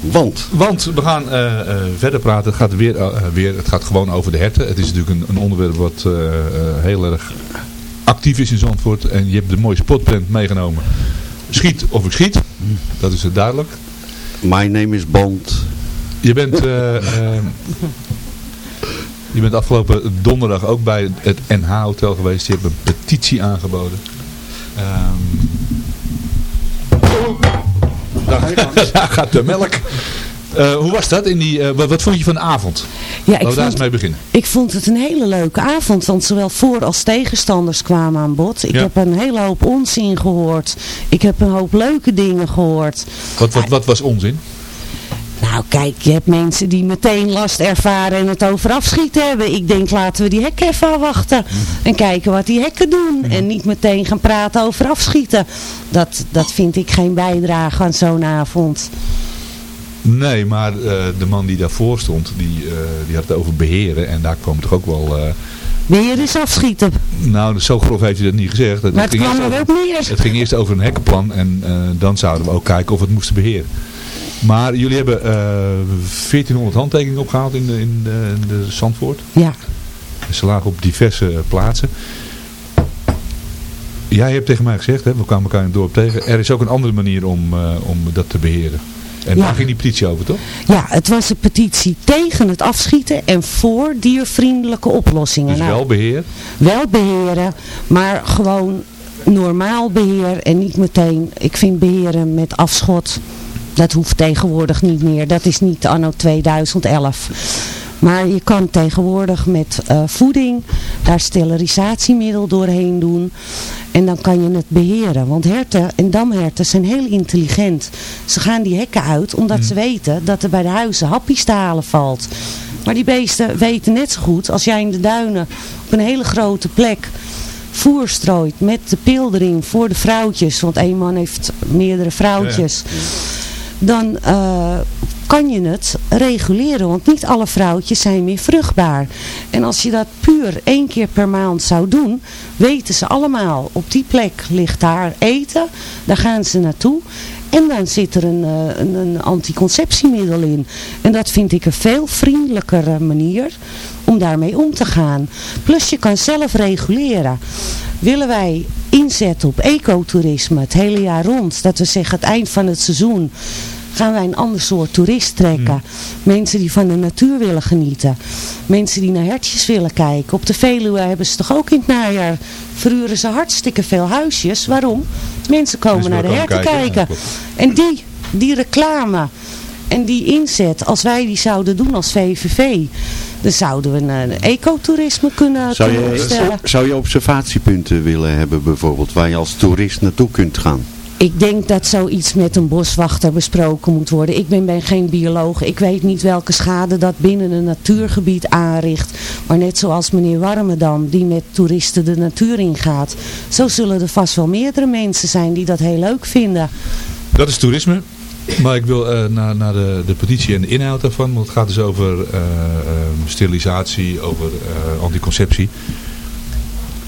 Want? Want we gaan eh, eh, verder praten. Het gaat, weer, eh, weer, het gaat gewoon over de herten. Het is natuurlijk een, een onderwerp wat heel erg actief is in Zandvoort. En je hebt de mooie spotprint meegenomen. Schiet of ik schiet. Dat is het duidelijk. My name is Bond. Je bent, je bent afgelopen donderdag ook bij het NH-hotel geweest. Je hebt een petitie aangeboden. Ehm, daar gaat de melk. Eh, hoe was dat? In die, eh, wat, wat vond je van de avond? Ja, Laten ik we daar eens mee beginnen. ik vond het een hele leuke avond, want zowel voor- als tegenstanders kwamen aan bod. Ik Ja. heb een hele hoop onzin gehoord. Ik heb een hoop leuke dingen gehoord. Wat, wat, wat was onzin? Nou kijk, je hebt mensen die meteen last ervaren en het over afschieten hebben. Ik denk laten we die hekken even afwachten. En kijken wat die hekken doen. En niet meteen gaan praten over afschieten. Dat, dat vind ik geen bijdrage aan zo'n avond. Nee, maar eh, de man die daarvoor stond, die, eh, die had het over beheren. En daar kwam toch ook wel... eh, Weer eens afschieten. nou, zo grof heeft hij dat niet gezegd. Maar het ging kwam er ook neer. Het ging eerst over een hekkenplan en dan zouden we ook kijken of we het moesten beheren. Maar jullie hebben eh 1400 handtekeningen opgehaald in de, in de, in de Zandvoort. Ja. Ze lagen op diverse plaatsen. Jij hebt tegen mij gezegd, hè, we kwamen elkaar in het dorp tegen, er is ook een andere manier om, eh, om dat te beheren. En Ja. daar ging die petitie over, toch? Ja, het was een petitie tegen het afschieten en voor diervriendelijke oplossingen. Dus Nou, wel beheer. wel beheren, maar gewoon normaal beheer en niet meteen, ik vind beheren met afschot, dat hoeft tegenwoordig niet meer. Dat is niet anno 2011. Maar je kan tegenwoordig met eh, voeding daar sterilisatiemiddel doorheen doen. En dan kan je het beheren. Want herten en damherten zijn heel intelligent. Ze gaan die hekken uit omdat ze weten dat er bij de huizen happies te halen valt. Maar die beesten weten net zo goed als jij in de duinen op een hele grote plek voer strooit met de pildering voor de vrouwtjes. Want één man heeft meerdere vrouwtjes. Dan eh, kan je het reguleren. Want niet alle vrouwtjes zijn meer vruchtbaar. En als je dat puur één keer per maand zou doen. Weten ze allemaal. Op die plek ligt daar eten. Daar gaan ze naartoe. En dan zit er een, eh, een, een anticonceptiemiddel in. En dat vind ik een veel vriendelijkere manier om daarmee om te gaan. Plus je kan zelf reguleren. Willen wij inzetten op ecotourisme het hele jaar rond. Dat we zeggen het eind van het seizoen gaan wij een ander soort toerist trekken. Mensen die van de natuur willen genieten. Mensen die naar hertjes willen kijken. Op de Veluwe hebben ze toch ook in het najaar verhuren ze hartstikke veel huisjes. Waarom? Mensen komen Mensen naar de herten kijken, kijken. ja, En die, die reclame en die inzet, als wij die zouden doen als VVV, dan zouden we een, ecotourisme kunnen, Zou je, zou je observatiepunten willen hebben bijvoorbeeld, waar je als toerist naartoe kunt gaan? Ik denk dat zoiets met een boswachter besproken moet worden. Ik ben, ben geen bioloog. Ik weet niet welke schade dat binnen een natuurgebied aanricht. Maar net zoals meneer Warmerdam, die met toeristen de natuur ingaat. Zo zullen er vast wel meerdere mensen zijn die dat heel leuk vinden. Dat is toerisme. Maar ik wil eh, naar, naar de, de petitie en de inhoud daarvan. Want het gaat dus over eh, eh, sterilisatie, over eh, anticonceptie.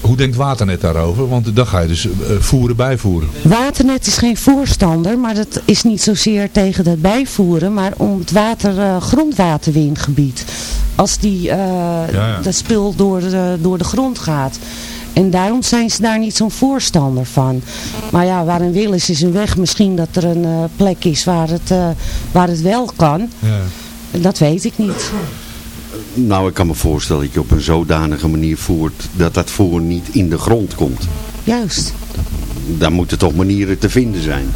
Hoe denkt Waternet daarover? Want dan ga je dus voeren bijvoeren. Waternet is geen voorstander, maar dat is niet zozeer tegen het bijvoeren, maar om het water, grondwaterwingebied. Als die, ja. dat spul door de, door de grond gaat. En daarom zijn ze daar niet zo'n voorstander van. Maar ja, waar een wil is, is een weg. Misschien dat er een eh, plek is waar het, eh, waar het wel kan. Ja. Dat weet ik niet. Nou, ik kan me voorstellen dat je op een zodanige manier voert dat dat voer niet in de grond komt. Juist. Daar moeten toch manieren te vinden zijn.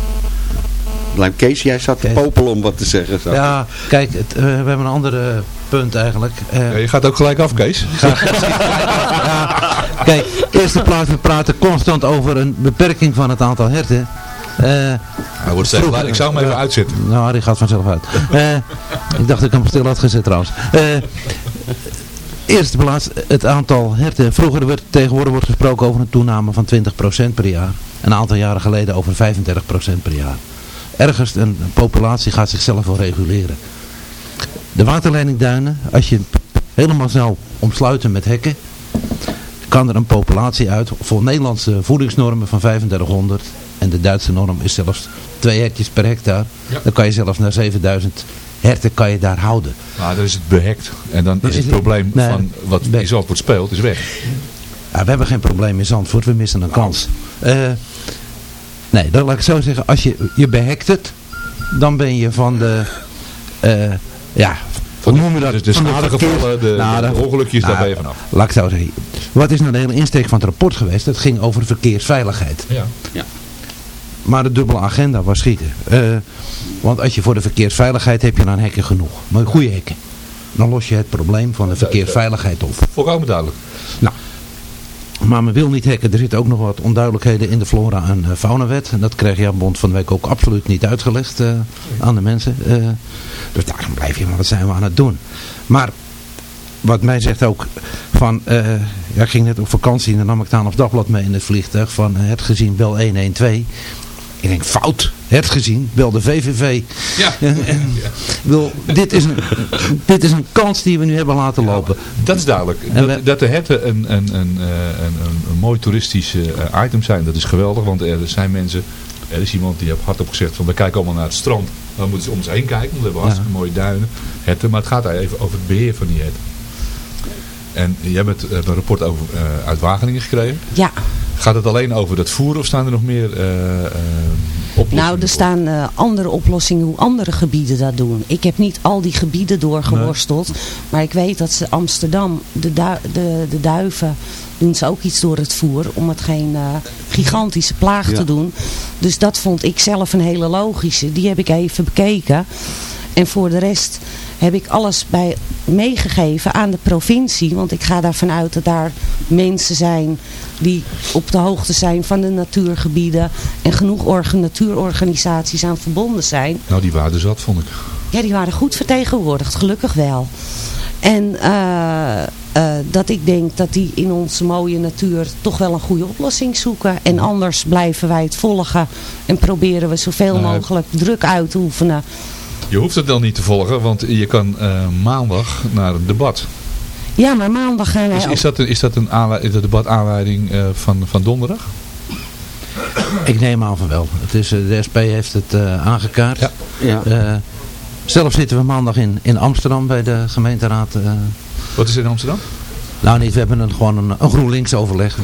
Kees, jij zat te popelen om wat te zeggen. Ja, kijk, het, eh, we hebben een ander punt eigenlijk. Eh, Ja, je gaat ook gelijk af, Kees. Kijk, eerste plaats, we praten constant over een beperking van het aantal herten. Eh, Hij wordt steeds luider. Ik zou hem even Ja. uitzetten. Nou, die gaat vanzelf uit. Eh, ik dacht dat ik hem stil had gezet trouwens. Eerste plaats, het aantal herten. Vroeger werd tegenwoordig wordt gesproken over een toename van 20% per jaar. Een aantal jaren geleden over 35% per jaar. Ergens, een, een populatie gaat zichzelf wel reguleren. De waterleidingduinen, als je helemaal zou omsluiten met hekken, kan er een populatie uit voor Nederlandse voedingsnormen van 3500 en de Duitse norm is zelfs twee hertjes per hectare. Ja. Dan kan je zelfs naar 7000 herten kan je daar houden. Maar dan is het behekt. En dan is het probleem nee, van wat in Zandvoort speelt, is weg. Ja, we hebben geen probleem in Zandvoort, we missen een kans. Eh, nee, dan laat ik zo zeggen, als je, je behekt het, dan ben je van de, eh, ja, hoe noem je dat? de- de schadegevallen, de- Nou, de ongelukjes, daar ben je vanaf. Laat ik zo zeggen, wat is nou de hele insteek van het rapport geweest? Dat ging over verkeersveiligheid. Ja. Maar de dubbele agenda was schieten. Eh, want als je voor de verkeersveiligheid heb je dan hekken genoeg. Maar goede hekken. Dan los je het probleem van de verkeersveiligheid op. Volkomen duidelijk. Nou, maar men wil niet hekken. Er zitten ook nog wat onduidelijkheden in de flora- en uh, faunawet. En dat kreeg Jan Bond van de week ook absoluut niet uitgelegd eh, aan de mensen. Eh, dus daarom blijf je maar, wat zijn we aan het doen? Maar wat mij zegt ook van, eh, ja, ik ging net op vakantie en dan nam ik het aan dagblad mee in het vliegtuig van eh, het gezien bel 112. Ik denk fout, het gezien, bel de VVV. Ja. En, en, ik bedoel, dit, is een, dit is een kans die we nu hebben laten lopen. Dat is duidelijk. En Dat, dat de herten een, een, een, eh, een, een, een mooi toeristisch eh, item zijn, dat is geweldig. Want er zijn mensen, er is iemand die heeft hardop gezegd van we kijken allemaal naar het strand. Dan moeten ze om ons heen kijken, want we hebben hartstikke mooie duinen, herten. Maar het gaat daar even over het beheer van die herten. En jij hebt eh, een rapport over, eh, uit Wageningen gekregen. Ja. Gaat het alleen over dat voeren of staan er nog meer eh, eh, oplossingen? Nou, er staan eh, andere oplossingen hoe andere gebieden dat doen. Ik heb niet al die gebieden doorgeworsteld. Maar ik weet dat ze Amsterdam, de, du- de, de duiven, doen ze ook iets door het voer. Om het geen gigantische plaag Ja. te doen. Dus dat vond ik zelf een hele logische. Die heb ik even bekeken. En voor de rest heb ik alles bij meegegeven aan de provincie. Want ik ga daarvan uit dat daar mensen zijn die op de hoogte zijn van de natuurgebieden. En genoeg orga- natuurorganisaties aan verbonden zijn. Nou, die waren zat, vond ik. Ja, die waren goed vertegenwoordigd, gelukkig wel. En eh, eh, dat ik denk dat die in onze mooie natuur toch wel een goede oplossing zoeken. En anders blijven wij het volgen en proberen we zoveel Nou, mogelijk druk uit te oefenen. Je hoeft het dan niet te volgen, want je kan eh, maandag naar een debat. Ja, maar maandag gaan wij Is, dat, een- is dat een is dat debat aanleiding eh, van, van donderdag? Ik neem aan van wel. Het is, eh, de SP heeft het eh, aangekaart. Ja. Ja. Eh, zelf zitten we maandag in, in Amsterdam bij de gemeenteraad. eh. Wat is in Amsterdam? Nou niet, we hebben een, gewoon een, een GroenLinks overleg.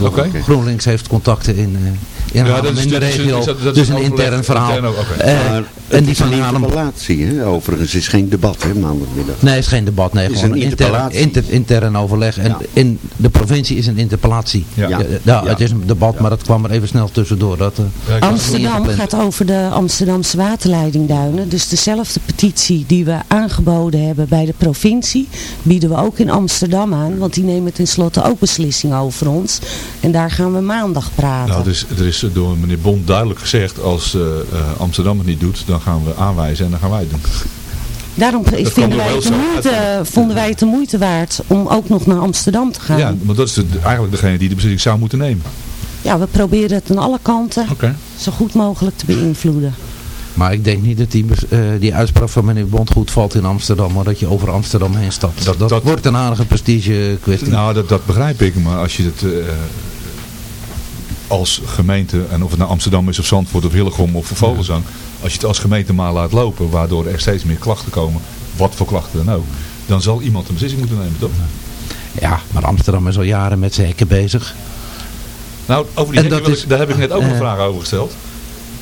GroenLinks heeft contacten in, eh in, Ja, dat is- in de regio. is dat- dat dus is een intern overleg, verhaal. intern ook. Eh, Maar en het die is van een Haarlem... interpellatie, hè? overigens. Is geen debat, hè, maandagmiddag. Nee, het is geen debat. Nee, is gewoon een inter, intern overleg. En Ja. in de provincie is een interpellatie. Ja. Ja, ja, Ja. Het is een debat, maar dat kwam er even snel tussendoor. Dat, eh, Ja, ik- Amsterdam gaat over de Amsterdamse waterleidingduinen. Dus dezelfde petitie die we aangeboden hebben bij de provincie, bieden we ook in Amsterdam aan. Want die nemen tenslotte ook beslissingen over ons. En daar gaan we maandag praten. Nou, er is, er is door meneer Bond duidelijk gezegd, als eh, eh, Amsterdam het niet doet, dan gaan we aanwijzen en dan gaan wij het doen. Daarom vinden wij het de moeite, vonden wij het de moeite waard om ook nog naar Amsterdam te gaan. Ja, want dat is de, eigenlijk degene die de beslissing zou moeten nemen. Ja, we proberen het aan alle kanten zo goed mogelijk te beïnvloeden. Maar ik denk niet dat die, eh, die uitspraak van meneer Bond goed valt in Amsterdam. Maar dat je over Amsterdam heen stapt. Dat, dat- wordt een aardige prestige kwestie. Nou, dat, dat begrijp ik, maar als je het eh, als gemeente, en of het nou Amsterdam is of Zandvoort of Hillegom of Vogelzang, als je het als gemeente maar laat lopen, waardoor er steeds meer klachten komen, wat voor klachten dan ook, dan zal iemand een beslissing moeten nemen, toch? Ja, maar Amsterdam is al jaren met zijn hekken bezig. Nou, over die En hekken dat is- daar heb ik net ook een eh, vraag over gesteld.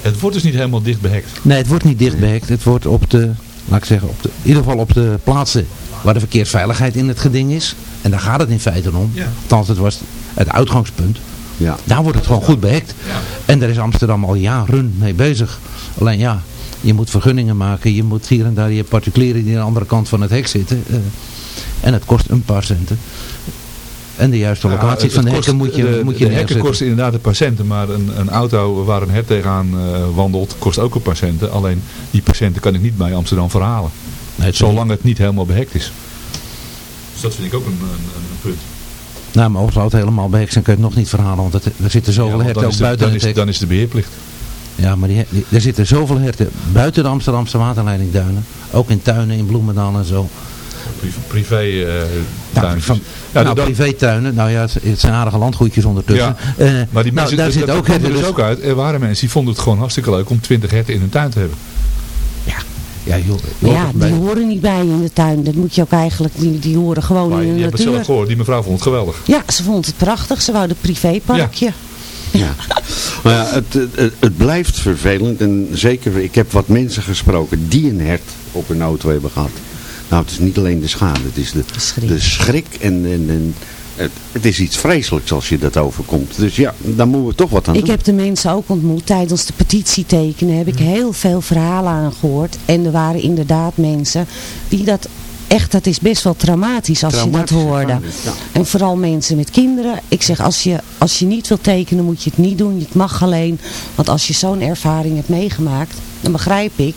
Het wordt dus niet helemaal dicht behekt. Nee, het wordt niet dichtbehekt. Het wordt op de, laat ik zeggen, op de, in ieder geval op de plaatsen waar de verkeersveiligheid in het geding is. En daar gaat het in feite om. Ja. Althans, het was het uitgangspunt. Ja. Daar wordt het gewoon goed behekt. En daar is Amsterdam al jaren mee bezig. Alleen ja, je moet vergunningen maken. Je moet hier en daar je particulieren die aan de andere kant van het hek zitten. eh, en het kost een paar centen. En de juiste Ja, het- van de hekken kost- moet je, de, moet je De hekken kosten inderdaad een paar centen, maar een, een auto waar een hert tegenaan eh, wandelt kost ook een paar centen. Alleen die paar centen kan ik niet bij Amsterdam verhalen. Nee, het- Zolang het niet helemaal behekt is. Dus dat vind ik ook een, een, een punt. Nou, maar het helemaal behekt zijn kun je het nog niet verhalen. Want het, er zitten zoveel herten ook de, buiten dan, het is, dan is de beheerplicht. Ja, maar die, die- er zitten zoveel herten buiten de Amsterdamse waterleidingduinen. Ook in tuinen, in Bloemendaal en zo. Privé, privé eh, Nou, van, Ja, nou, dat- privétuinen, nou ja, het, zijn aardige landgoedjes ondertussen. Ja, Eh, maar die nou, mensen, daar dat, zit dat ook komt er herten dus dus- ook uit. Er waren mensen die vonden het gewoon hartstikke leuk om 20 herten in hun tuin te hebben. Ja, joh, Maar joh, ja, bij- die horen niet bij in de tuin. Dat moet je ook eigenlijk, die, die horen gewoon Maar in je de hebt het zelf natuur. gehoord, die mevrouw vond het geweldig. Ja, ze vond het prachtig. Ze wou een privéparkje. Ja. Maar ja, het, het, het blijft vervelend. En zeker, ik heb wat mensen gesproken die een hert op hun auto hebben gehad. Nou, het is niet alleen de schade. Het is de, de schrik. En, en, en het, het is iets vreselijks als je dat overkomt. Dus ja, daar moeten we toch wat aan Ik doen. heb de mensen ook ontmoet tijdens de petitie tekenen. Heb ik heel veel verhalen aangehoord. En er waren inderdaad mensen die dat... Echt, dat is best wel traumatisch als je dat hoorde. ja. En vooral mensen met kinderen. Ik zeg, als je, als je niet wilt tekenen, moet je het niet doen. Het mag alleen. Want als je zo'n ervaring hebt meegemaakt, dan begrijp ik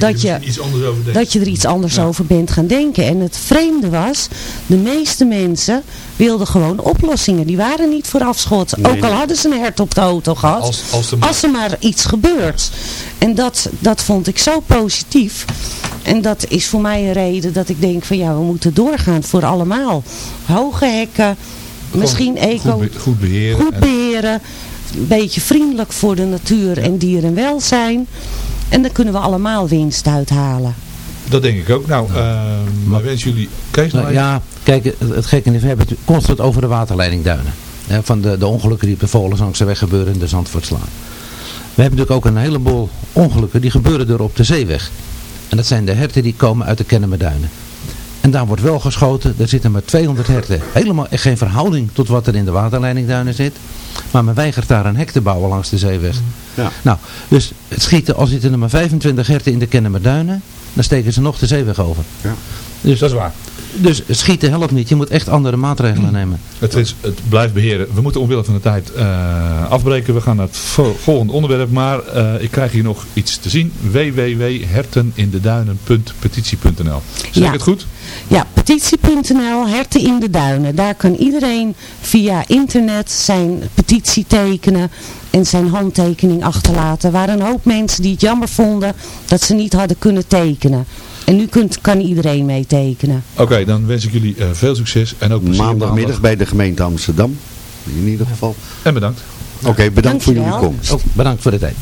dat je, iets anders over denkt. dat je er iets anders Ja. over bent gaan denken. En het vreemde was, de meeste mensen wilden gewoon oplossingen. Die waren niet voor afschot. Nee, Ook al nee. hadden ze een hert op de auto gehad. Als- als er maar- als er maar iets gebeurt. En dat, dat vond ik zo positief. En dat is voor mij een reden dat ik denk van ja, we moeten doorgaan voor allemaal. Hoge hekken, misschien eco, Goed, be- goed beheren. goed en- beheren. Een beetje vriendelijk voor de natuur en dierenwelzijn. En dan kunnen we allemaal winst uithalen. Dat denk ik ook. Nou, uh, maar wens jullie... Kees nog Nou, ja, kijk, het, het gekke is, we hebben het constant over de waterleidingduinen. Hè, van de, de ongelukken die op de Volenzankse weg gebeuren in de Zandvoortslaan. We hebben natuurlijk ook een heleboel ongelukken die gebeuren door op de zeeweg. En dat zijn de herten die komen uit de Kennemerduinen. En daar wordt wel geschoten, er zitten maar 200 herten. Helemaal geen verhouding tot wat er in de waterleidingduinen zit. Maar men weigert daar een hek te bouwen langs de zeeweg. Ja. Nou, dus het schieten, al zitten er maar 25 herten in de Kennemerduinen, dan steken ze nog de zeeweg over. Ja. Dus, Dat is waar. Dus schieten helpt niet, je moet echt andere maatregelen nemen. Het, is, het blijft beheren. We moeten omwille van de tijd eh, afbreken. We gaan naar het vo- volgende onderwerp. Maar eh, ik krijg hier nog iets te zien. www.hertenindeduinen.petitie.nl Zeg Ja. ik het goed? Ja, petitie.nl, herten in de duinen. Daar kan iedereen via internet zijn petitie tekenen en zijn handtekening achterlaten. Er waren een hoop mensen die het jammer vonden dat ze niet hadden kunnen tekenen. En nu kunt, kan iedereen mee tekenen. Oké, dan wens ik jullie eh, veel succes. En ook plezier Maandagmiddag maandag. bij de gemeente Amsterdam. In ieder geval. En bedankt. Oké, bedankt voor jullie komst. Ook bedankt voor de tijd.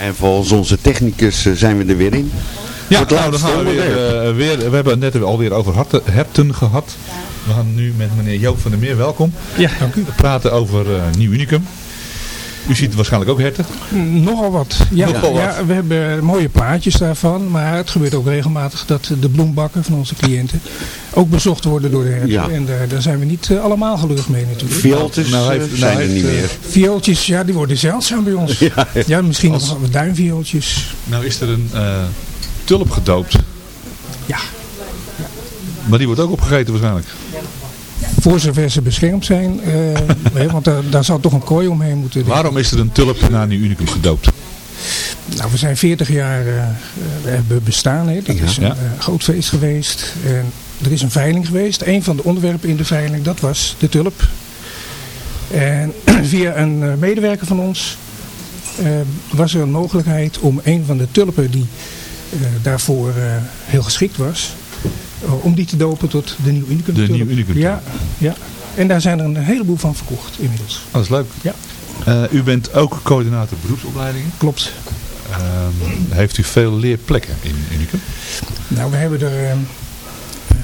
En volgens onze technicus eh, zijn we er weer in. Ja, nou, dan gaan we weer, eh, weer, we hebben het net alweer over harten, herten gehad. We gaan nu met meneer Joop van der Meer, welkom. Ja, dank u. Praten over eh, Nieuw Unicum. U ziet waarschijnlijk ook herten. Nogal wat. Ja, Nogal wat. ja, we hebben mooie plaatjes daarvan. Maar het gebeurt ook regelmatig dat de bloembakken van onze cliënten ook bezocht worden door de herten. Ja. En daar, daar zijn we niet eh, allemaal gelukkig mee natuurlijk. Viooltjes Nou, eh, heeft- zijn nou er niet eh, meer. Viooltjes, ja, die worden zeldzaam bij ons. Ja, Ja, misschien Als- nog wat duinviooltjes. Nou is er een eh, tulp gedoopt. Ja. Maar die wordt ook opgegeten waarschijnlijk. Voor zover ze beschermd zijn. eh, hè, want daar, daar zal toch een kooi omheen moeten. Waarom is er een tulp naar Nieuw Unicum gedoopt? Nou, we zijn 40 jaar eh, eh, we hebben bestaan. Hè. Dat is een Ja. groot feest geweest. En er is een veiling geweest. Een van de onderwerpen in de veiling, dat was de tulp. En via een medewerker van ons was er een mogelijkheid om een van de tulpen die daarvoor heel geschikt was, om die te dopen tot de Nieuw Unicum De. Nieuw Unicum. Ja, ja. En daar zijn er een heleboel van verkocht inmiddels. Oh, dat is leuk. Ja. Eh, u bent ook coördinator beroepsopleidingen. Klopt. Ehm, heeft u veel leerplekken in Unicum? Nou, we hebben er eh,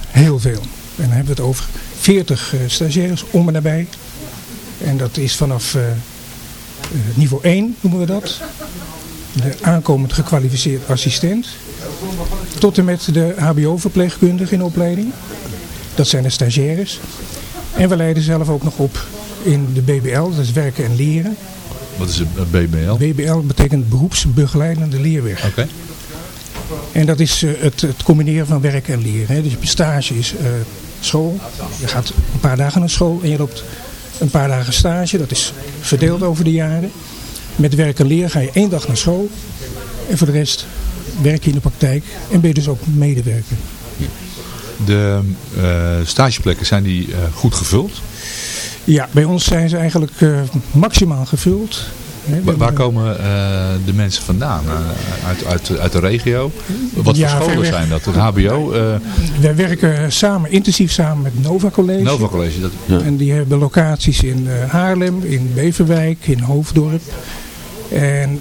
heel veel. En dan hebben we het over 40 eh, stagiaires om en nabij. En dat is vanaf eh, eh, niveau 1 noemen we dat. De aankomend gekwalificeerd assistent. Tot en met de hbo-verpleegkundige in opleiding. Dat zijn de stagiaires. En we leiden zelf ook nog op in de BBL, dat is werken en leren. Wat is een BBL? BBL betekent beroepsbegeleidende leerwerk. Oké. En dat is eh, het, het combineren van werk en leren. Dus je stage is eh, school. Je gaat een paar dagen naar school en je loopt een paar dagen stage. Dat is verdeeld over de jaren. Met werk en leren ga je één dag naar school. En voor de rest werk je in de praktijk en ben je dus ook medewerker. De eh, stageplekken, zijn die eh, goed gevuld? Ja, bij ons zijn ze eigenlijk eh, maximaal gevuld. Waar hebben- komen eh, de mensen vandaan? Uit, uit, uit de regio? Wat Ja, voor scholen weg. zijn dat? Het HBO? eh Wij werken samen, intensief samen met Nova College. Nova College? Dat, En die hebben locaties in eh, Haarlem, in Beverwijk, in Hoofddorp. En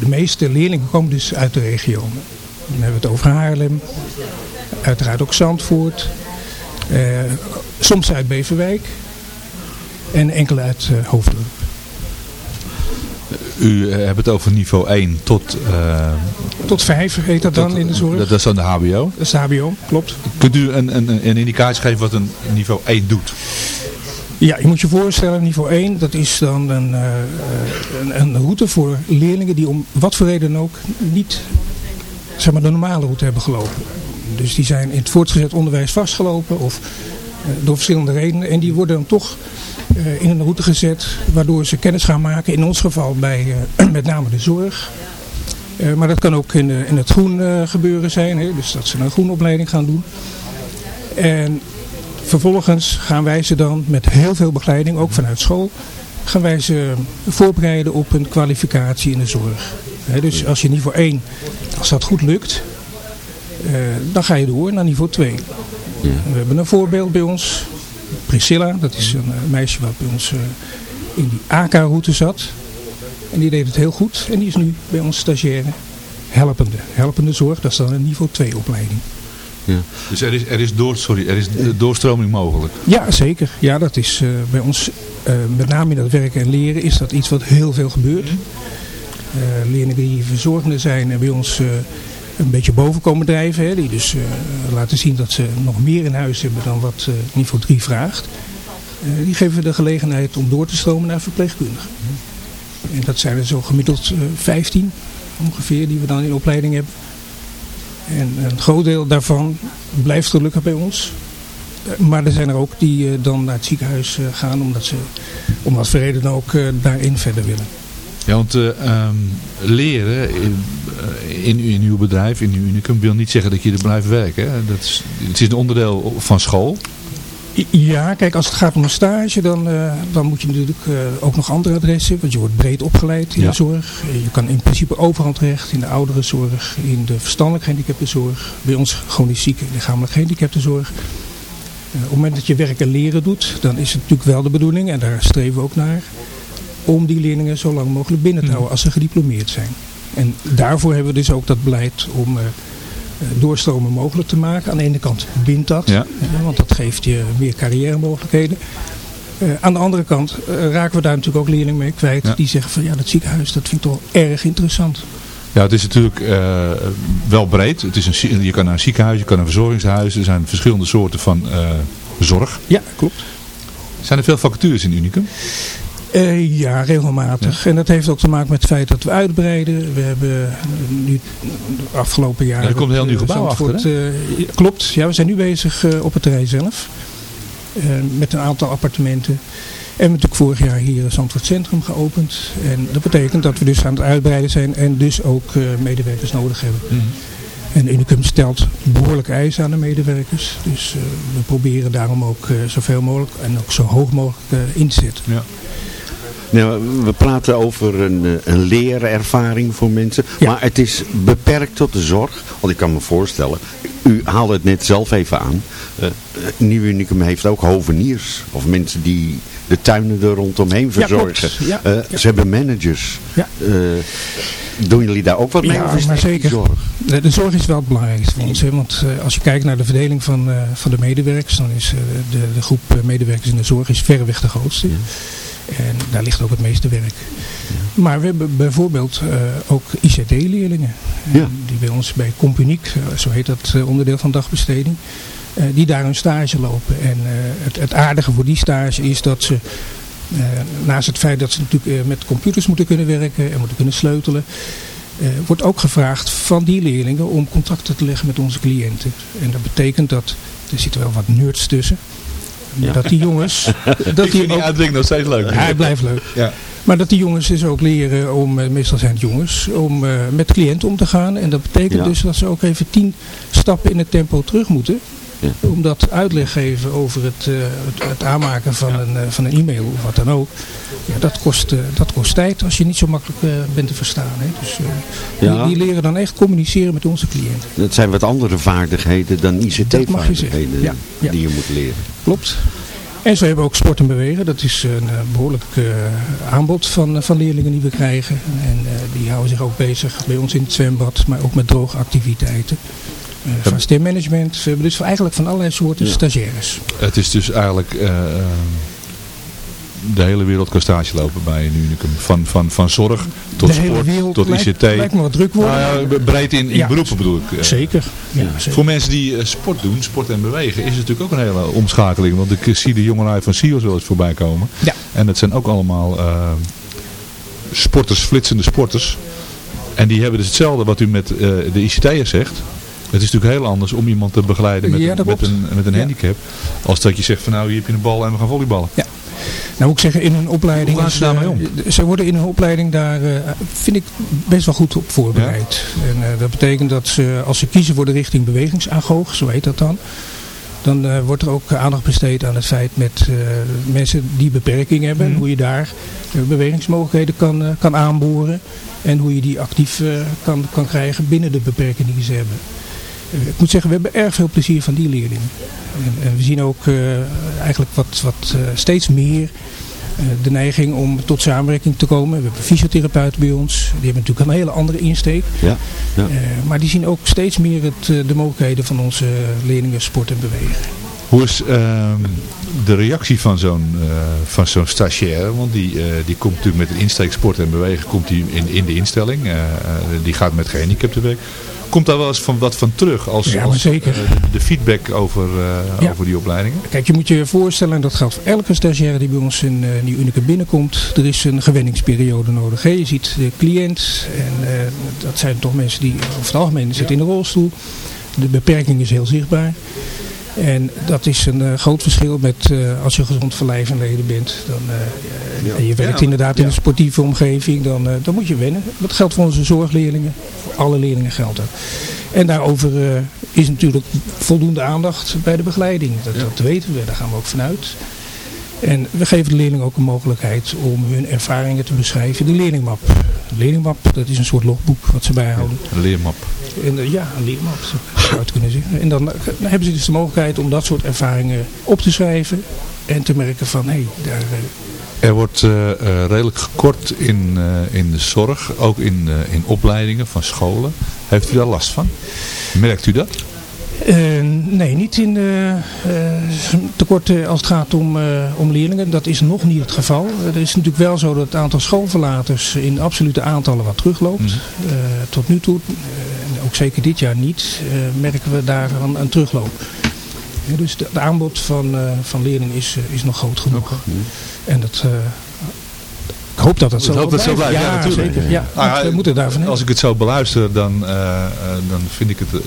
de meeste leerlingen komen dus uit de regio. Dan hebben we het over Haarlem, uiteraard ook Zandvoort, eh, soms uit Beverwijk en enkele uit eh, Hoofddorp. U eh, hebt het over niveau 1 tot... eh, Tot vijf heet dat dan in de zorg. Dat, dat is dan de HBO. Dat is de HBO, klopt. Kunt u een, een, een indicatie geven wat een niveau 1 doet? Ja, je moet je voorstellen, niveau 1, dat is dan een, eh, een, een route voor leerlingen die om wat voor reden ook niet zeg maar, de normale route hebben gelopen. Dus die zijn in het voortgezet onderwijs vastgelopen of eh, door verschillende redenen. En die worden dan toch eh, in een route gezet waardoor ze kennis gaan maken. In ons geval bij met name de zorg. Maar dat kan ook in, in het groen gebeuren zijn. Hè? Dus dat ze een groenopleiding gaan doen. En vervolgens gaan wij ze dan met heel veel begeleiding, ook vanuit school, gaan wij ze voorbereiden op een kwalificatie in de zorg. Dus als je niveau 1, als dat goed lukt, eh, dan ga je door naar niveau 2. We hebben een voorbeeld bij ons, Priscilla, dat is een eh, meisje wat bij ons eh, in die AK-route zat. En die deed het heel goed en die is nu bij ons stagiaire helpende. Helpende zorg, dat is dan een niveau 2 opleiding. Dus er is, er is, door, sorry, er is doorstroming mogelijk. Ja, zeker. Ja, dat is eh, bij ons, eh, met name in dat werken en leren, is dat iets wat heel veel gebeurt. Eh leerlingen die verzorgende zijn en bij ons eh, een beetje boven komen drijven. Hè, die dus eh, laten zien dat ze nog meer in huis hebben dan wat eh, niveau 3 vraagt. Eh, die geven we de gelegenheid om door te stromen naar verpleegkundigen. En dat zijn er zo gemiddeld eh 15 ongeveer die we dan in opleiding hebben. En een groot deel daarvan blijft gelukkig bij ons. Eh, Maar er zijn er ook die eh, dan naar het ziekenhuis eh, gaan omdat ze om wat voor reden ook daarin verder willen. Ja, want eh, ehm, leren in, in, in uw bedrijf, in uw unicum, wil niet zeggen dat je er blijft werken. Hè? Dat is, het is een onderdeel van school. Ja, kijk, als het gaat om een stage, dan, eh, dan moet je natuurlijk eh, ook nog andere adressen. Want je wordt breed opgeleid in Ja. de zorg. Eh, Je kan in principe overal terecht. In de ouderenzorg, in de verstandelijk gehandicaptenzorg. Bij ons chronisch zieke, lichamelijk gehandicaptenzorg. Eh, op het moment dat je werk en leren doet, dan is het natuurlijk wel de bedoeling, en daar streven we ook naar, om die leerlingen zo lang mogelijk binnen te houden als ze gediplomeerd zijn. En daarvoor hebben we dus ook dat beleid om doorstromen mogelijk te maken. Aan de ene kant bindt dat, Ja. want dat geeft je meer carrière mogelijkheden. Eh, aan de andere kant eh, raken we daar natuurlijk ook leerlingen mee kwijt Ja. die zeggen van ja dat ziekenhuis dat vind ik toch erg interessant. Ja, het is natuurlijk eh, wel breed. Het is een, je kan naar een ziekenhuis, je kan naar een verzorgingshuis. Er zijn verschillende soorten van zorg. Ja, klopt. Zijn er veel vacatures in Unicum? Eh, ja, regelmatig. En dat heeft ook te maken met het feit dat we uitbreiden. We hebben eh, nu de afgelopen jaar... Ja, er komt een heel nieuw gebouw achter, hè? klopt. Ja, we zijn nu bezig eh, op het terrein zelf. Eh, met een aantal appartementen. En we hebben natuurlijk vorig jaar hier het Zandvoort Centrum geopend. En dat betekent dat we dus aan het uitbreiden zijn en dus ook eh, medewerkers nodig hebben. Mhm. En Unicum stelt behoorlijke eisen aan de medewerkers. Dus eh, we proberen daarom ook eh, zoveel mogelijk en ook zo hoog mogelijk eh, in te zetten. Ja. Nou, we praten over een, eh, een leerervaring voor mensen. Maar het is beperkt tot de zorg. Want ik kan me voorstellen, u haalde het net zelf even aan. eh Nieuw Unicum heeft ook hoveniers. Of mensen die de tuinen er rondomheen verzorgen. Ja, Eh. Ze hebben managers. Doen jullie daar ook wat mee? Ja, maar zeker. Zorg? De, de zorg is wel het belangrijkste voor ons. Hè? Want als je kijkt naar de verdeling van, van de medewerkers, dan is de, de groep medewerkers in de zorg is verreweg de grootste. En daar ligt ook het meeste werk. Maar we hebben bijvoorbeeld eh, ook ICT-leerlingen. eh, Die bij ons bij Compuniek, eh, zo heet dat onderdeel van dagbesteding. die daar hun stage lopen. En het, het aardige voor die stage is dat ze naast het feit dat ze natuurlijk met computers moeten kunnen werken en moeten kunnen sleutelen, wordt ook gevraagd van die leerlingen om contacten te leggen met onze cliënten. En dat betekent dat, er zitten wel wat nerds tussen, Ja. dat die jongens... Ik dat vind die nog steeds leuk. Ja, hij blijft leuk. Ja. Maar dat die jongens dus ook leren om, eh, meestal zijn het jongens, om eh, met cliënten om te gaan. En dat betekent Ja. dus dat ze ook even tien stappen in het tempo terug moeten. Omdat uitleg geven over het, eh, het, het aanmaken van, een, van een e-mail of wat dan ook. Ja, dat, kost, eh, dat kost tijd als je niet zo makkelijk eh, bent te verstaan. Hè. Dus, eh, Ja. die, die leren dan echt communiceren met onze cliënten. Dat zijn wat andere vaardigheden dan ICT-vaardigheden zeggen. Ja, ja. die je moet leren. Klopt. En zo hebben we ook sport en bewegen. Dat is een eh, behoorlijk eh, aanbod van, van leerlingen die we krijgen. En eh, die houden zich ook bezig bij ons in het zwembad, maar ook met droge activiteiten. Eh, van stemmanagement. We hebben dus eigenlijk van allerlei soorten Ja. stagiaires. Het is dus eigenlijk de hele wereld kan stage lopen bij een Unicum. Van, van, van zorg tot sport, tot lijkt- ICT. lijkt me wat druk worden. Nou ja, breed in, in Ja. beroepen bedoel ik. eh. Zeker. Ja, zeker. Voor mensen die eh, sport doen, sport en bewegen, is het natuurlijk ook een hele omschakeling. Want ik zie de jongelui van SIOS wel eens voorbij komen. Ja. En dat zijn ook allemaal eh, sporters, flitsende sporters. En die hebben dus hetzelfde wat u met de ICT'ers zegt. Het is natuurlijk heel anders om iemand te begeleiden met, Ja, met een, met een handicap. Als dat je zegt van nou hier heb je een bal en we gaan volleyballen. Ja. Nou ik zeggen, in hun opleiding... Hoe gaan ze daarmee eh, om? Ze worden in hun opleiding daar, eh, vind ik, best wel goed op voorbereid. En eh, dat betekent dat ze, als ze kiezen voor de richting bewegingsagoog, zo heet dat dan... Dan wordt er ook aandacht besteed aan het feit met mensen die beperking hebben. En hoe je daar bewegingsmogelijkheden kan, kan aanboren. En hoe je die actief kan, kan krijgen binnen de beperking die ze hebben. Eh, ik moet zeggen, we hebben erg veel plezier van die leerlingen. En, en we zien ook eh, eigenlijk wat, wat eh, steeds meer eh, de neiging om tot samenwerking te komen. We hebben fysiotherapeuten bij ons. Die hebben natuurlijk een hele andere insteek. Ja, ja. Eh, maar die zien ook steeds meer het, eh, de mogelijkheden van onze leerlingen sport en bewegen. Hoe is ehm, de reactie van zo'n eh, van zo'n stagiaire? Want die, eh, die komt natuurlijk met een insteek sport en bewegen komt die in, in de instelling. Eh, eh, die gaat met gehandicapten werk. Komt daar wel eens van wat van terug als, Ja, als zeker. eh, de feedback over, eh, Ja. over die opleidingen? Kijk, je moet je voorstellen, en dat geldt voor elke stagiaire die bij ons in uh, Nieuw Unicum binnenkomt. Er is een gewenningsperiode nodig. Hè? Je ziet de cliënt en eh, dat zijn toch mensen die over het algemeen zitten in de rolstoel. De beperking is heel zichtbaar. En dat is een eh, groot verschil met eh, als je gezond van lijf en leden bent. Dan, eh, En je werkt Ja. inderdaad in een sportieve omgeving. Dan, dan moet je wennen. Dat geldt voor onze zorgleerlingen. Voor alle leerlingen geldt dat. En daarover is natuurlijk voldoende aandacht bij de begeleiding. Dat, dat weten we, daar gaan we ook vanuit. En we geven de leerlingen ook een mogelijkheid om hun ervaringen te beschrijven. De leerlingmap. De leerlingmap, dat is een soort logboek wat ze bijhouden. Een leermap. En, eh, ja, een leermap zou je het kunnen zeggen. En dan, eh, dan hebben ze dus de mogelijkheid om dat soort ervaringen op te schrijven. En te merken van, hé, hey, daar, eh, Er wordt redelijk gekort in, in de zorg, ook in, in opleidingen van scholen. Heeft u daar last van? Merkt u dat? Eh, nee, niet in de eh, tekorten als het gaat om, eh, om leerlingen. Dat is nog niet het geval. Het is natuurlijk wel zo dat het aantal schoolverlaters in absolute aantallen wat terugloopt. Eh, tot nu toe, eh, en ook zeker dit jaar niet, eh, merken we daar een, een terugloop. Dus de- het aanbod van, eh, van leerlingen is, eh, is nog groot genoeg. En dat, eh, ik hoop dat dat zo Ik hoop dat het zo blijft. blijft. Ja, natuurlijk. zeker. Ja, ja, we moeten daarvan Als ik het zo beluister, dan, eh, eh, dan vind ik het eh,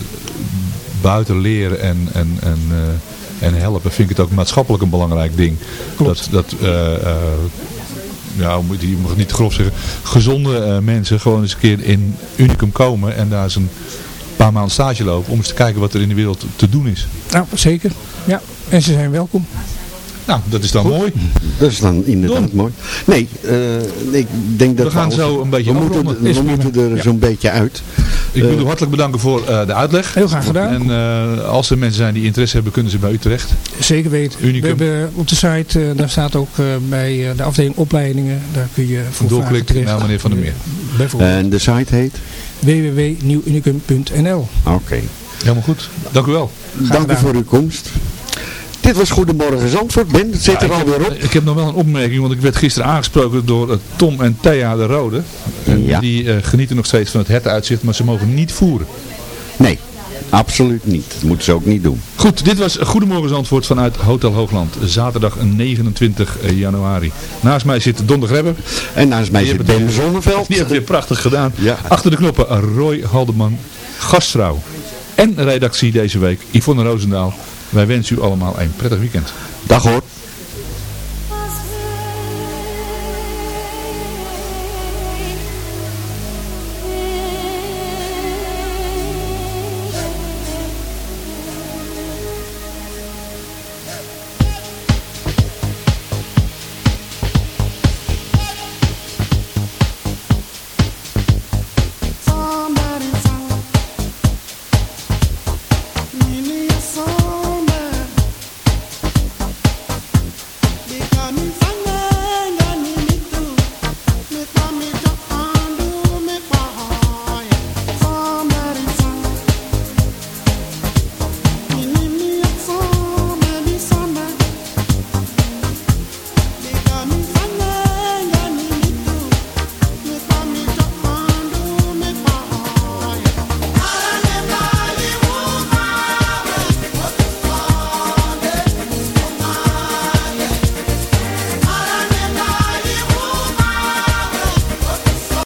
buiten leren en, en, en, eh, en helpen, vind ik het ook maatschappelijk een belangrijk ding. Dat, dat eh, eh, ja, je mag het niet te grof zeggen, gezonde mensen gewoon eens een keer in Unicum komen en daar eens een paar maanden stage lopen om eens te kijken wat er in de wereld te doen is. Nou, zeker. Ja, en ze zijn welkom. Nou, dat is dan mooi. Dat is dan inderdaad mooi. Nee, eh, ik denk dat We gaan alles- zo een beetje we moeten, we moeten er Ja. zo'n beetje uit. Ik wil Eh, u hartelijk bedanken voor eh, de uitleg. Heel graag gedaan. En eh, als er mensen zijn die interesse hebben, kunnen ze bij u terecht. Zeker weten. Unicum. We hebben op de site, daar staat ook eh, bij eh, de afdeling opleidingen, daar kun je voor vragen Doorklik terecht. naar meneer Van der Meer. Bijvoorbeeld En de site heet? www.nieuwunicum.nl Oké. Helemaal goed. Dank u wel. Dank u voor uw komst. Dit was Goedemorgen Zandvoort. Ben, het zit Ja, er alweer heb- op. Ik heb nog wel een opmerking, want ik werd gisteren aangesproken door eh, Tom en Thea de Rode. En Ja. Die eh, genieten nog steeds van het hertenuitzicht, maar ze mogen niet voeren. Nee, absoluut niet. Dat moeten ze ook niet doen. Goed, dit was Goedemorgen Zandvoort vanuit Hotel Hoogland. Zaterdag 29 januari. Naast mij zit Don de Grebber. En naast mij Die zit Ben Zonneveld. Die heeft het weer prachtig gedaan. Ja. Achter de knoppen Roy Haldeman, gastvrouw. En redactie deze week Yvonne Roosendaal. Wij wensen u allemaal een prettig weekend. Dag hoor.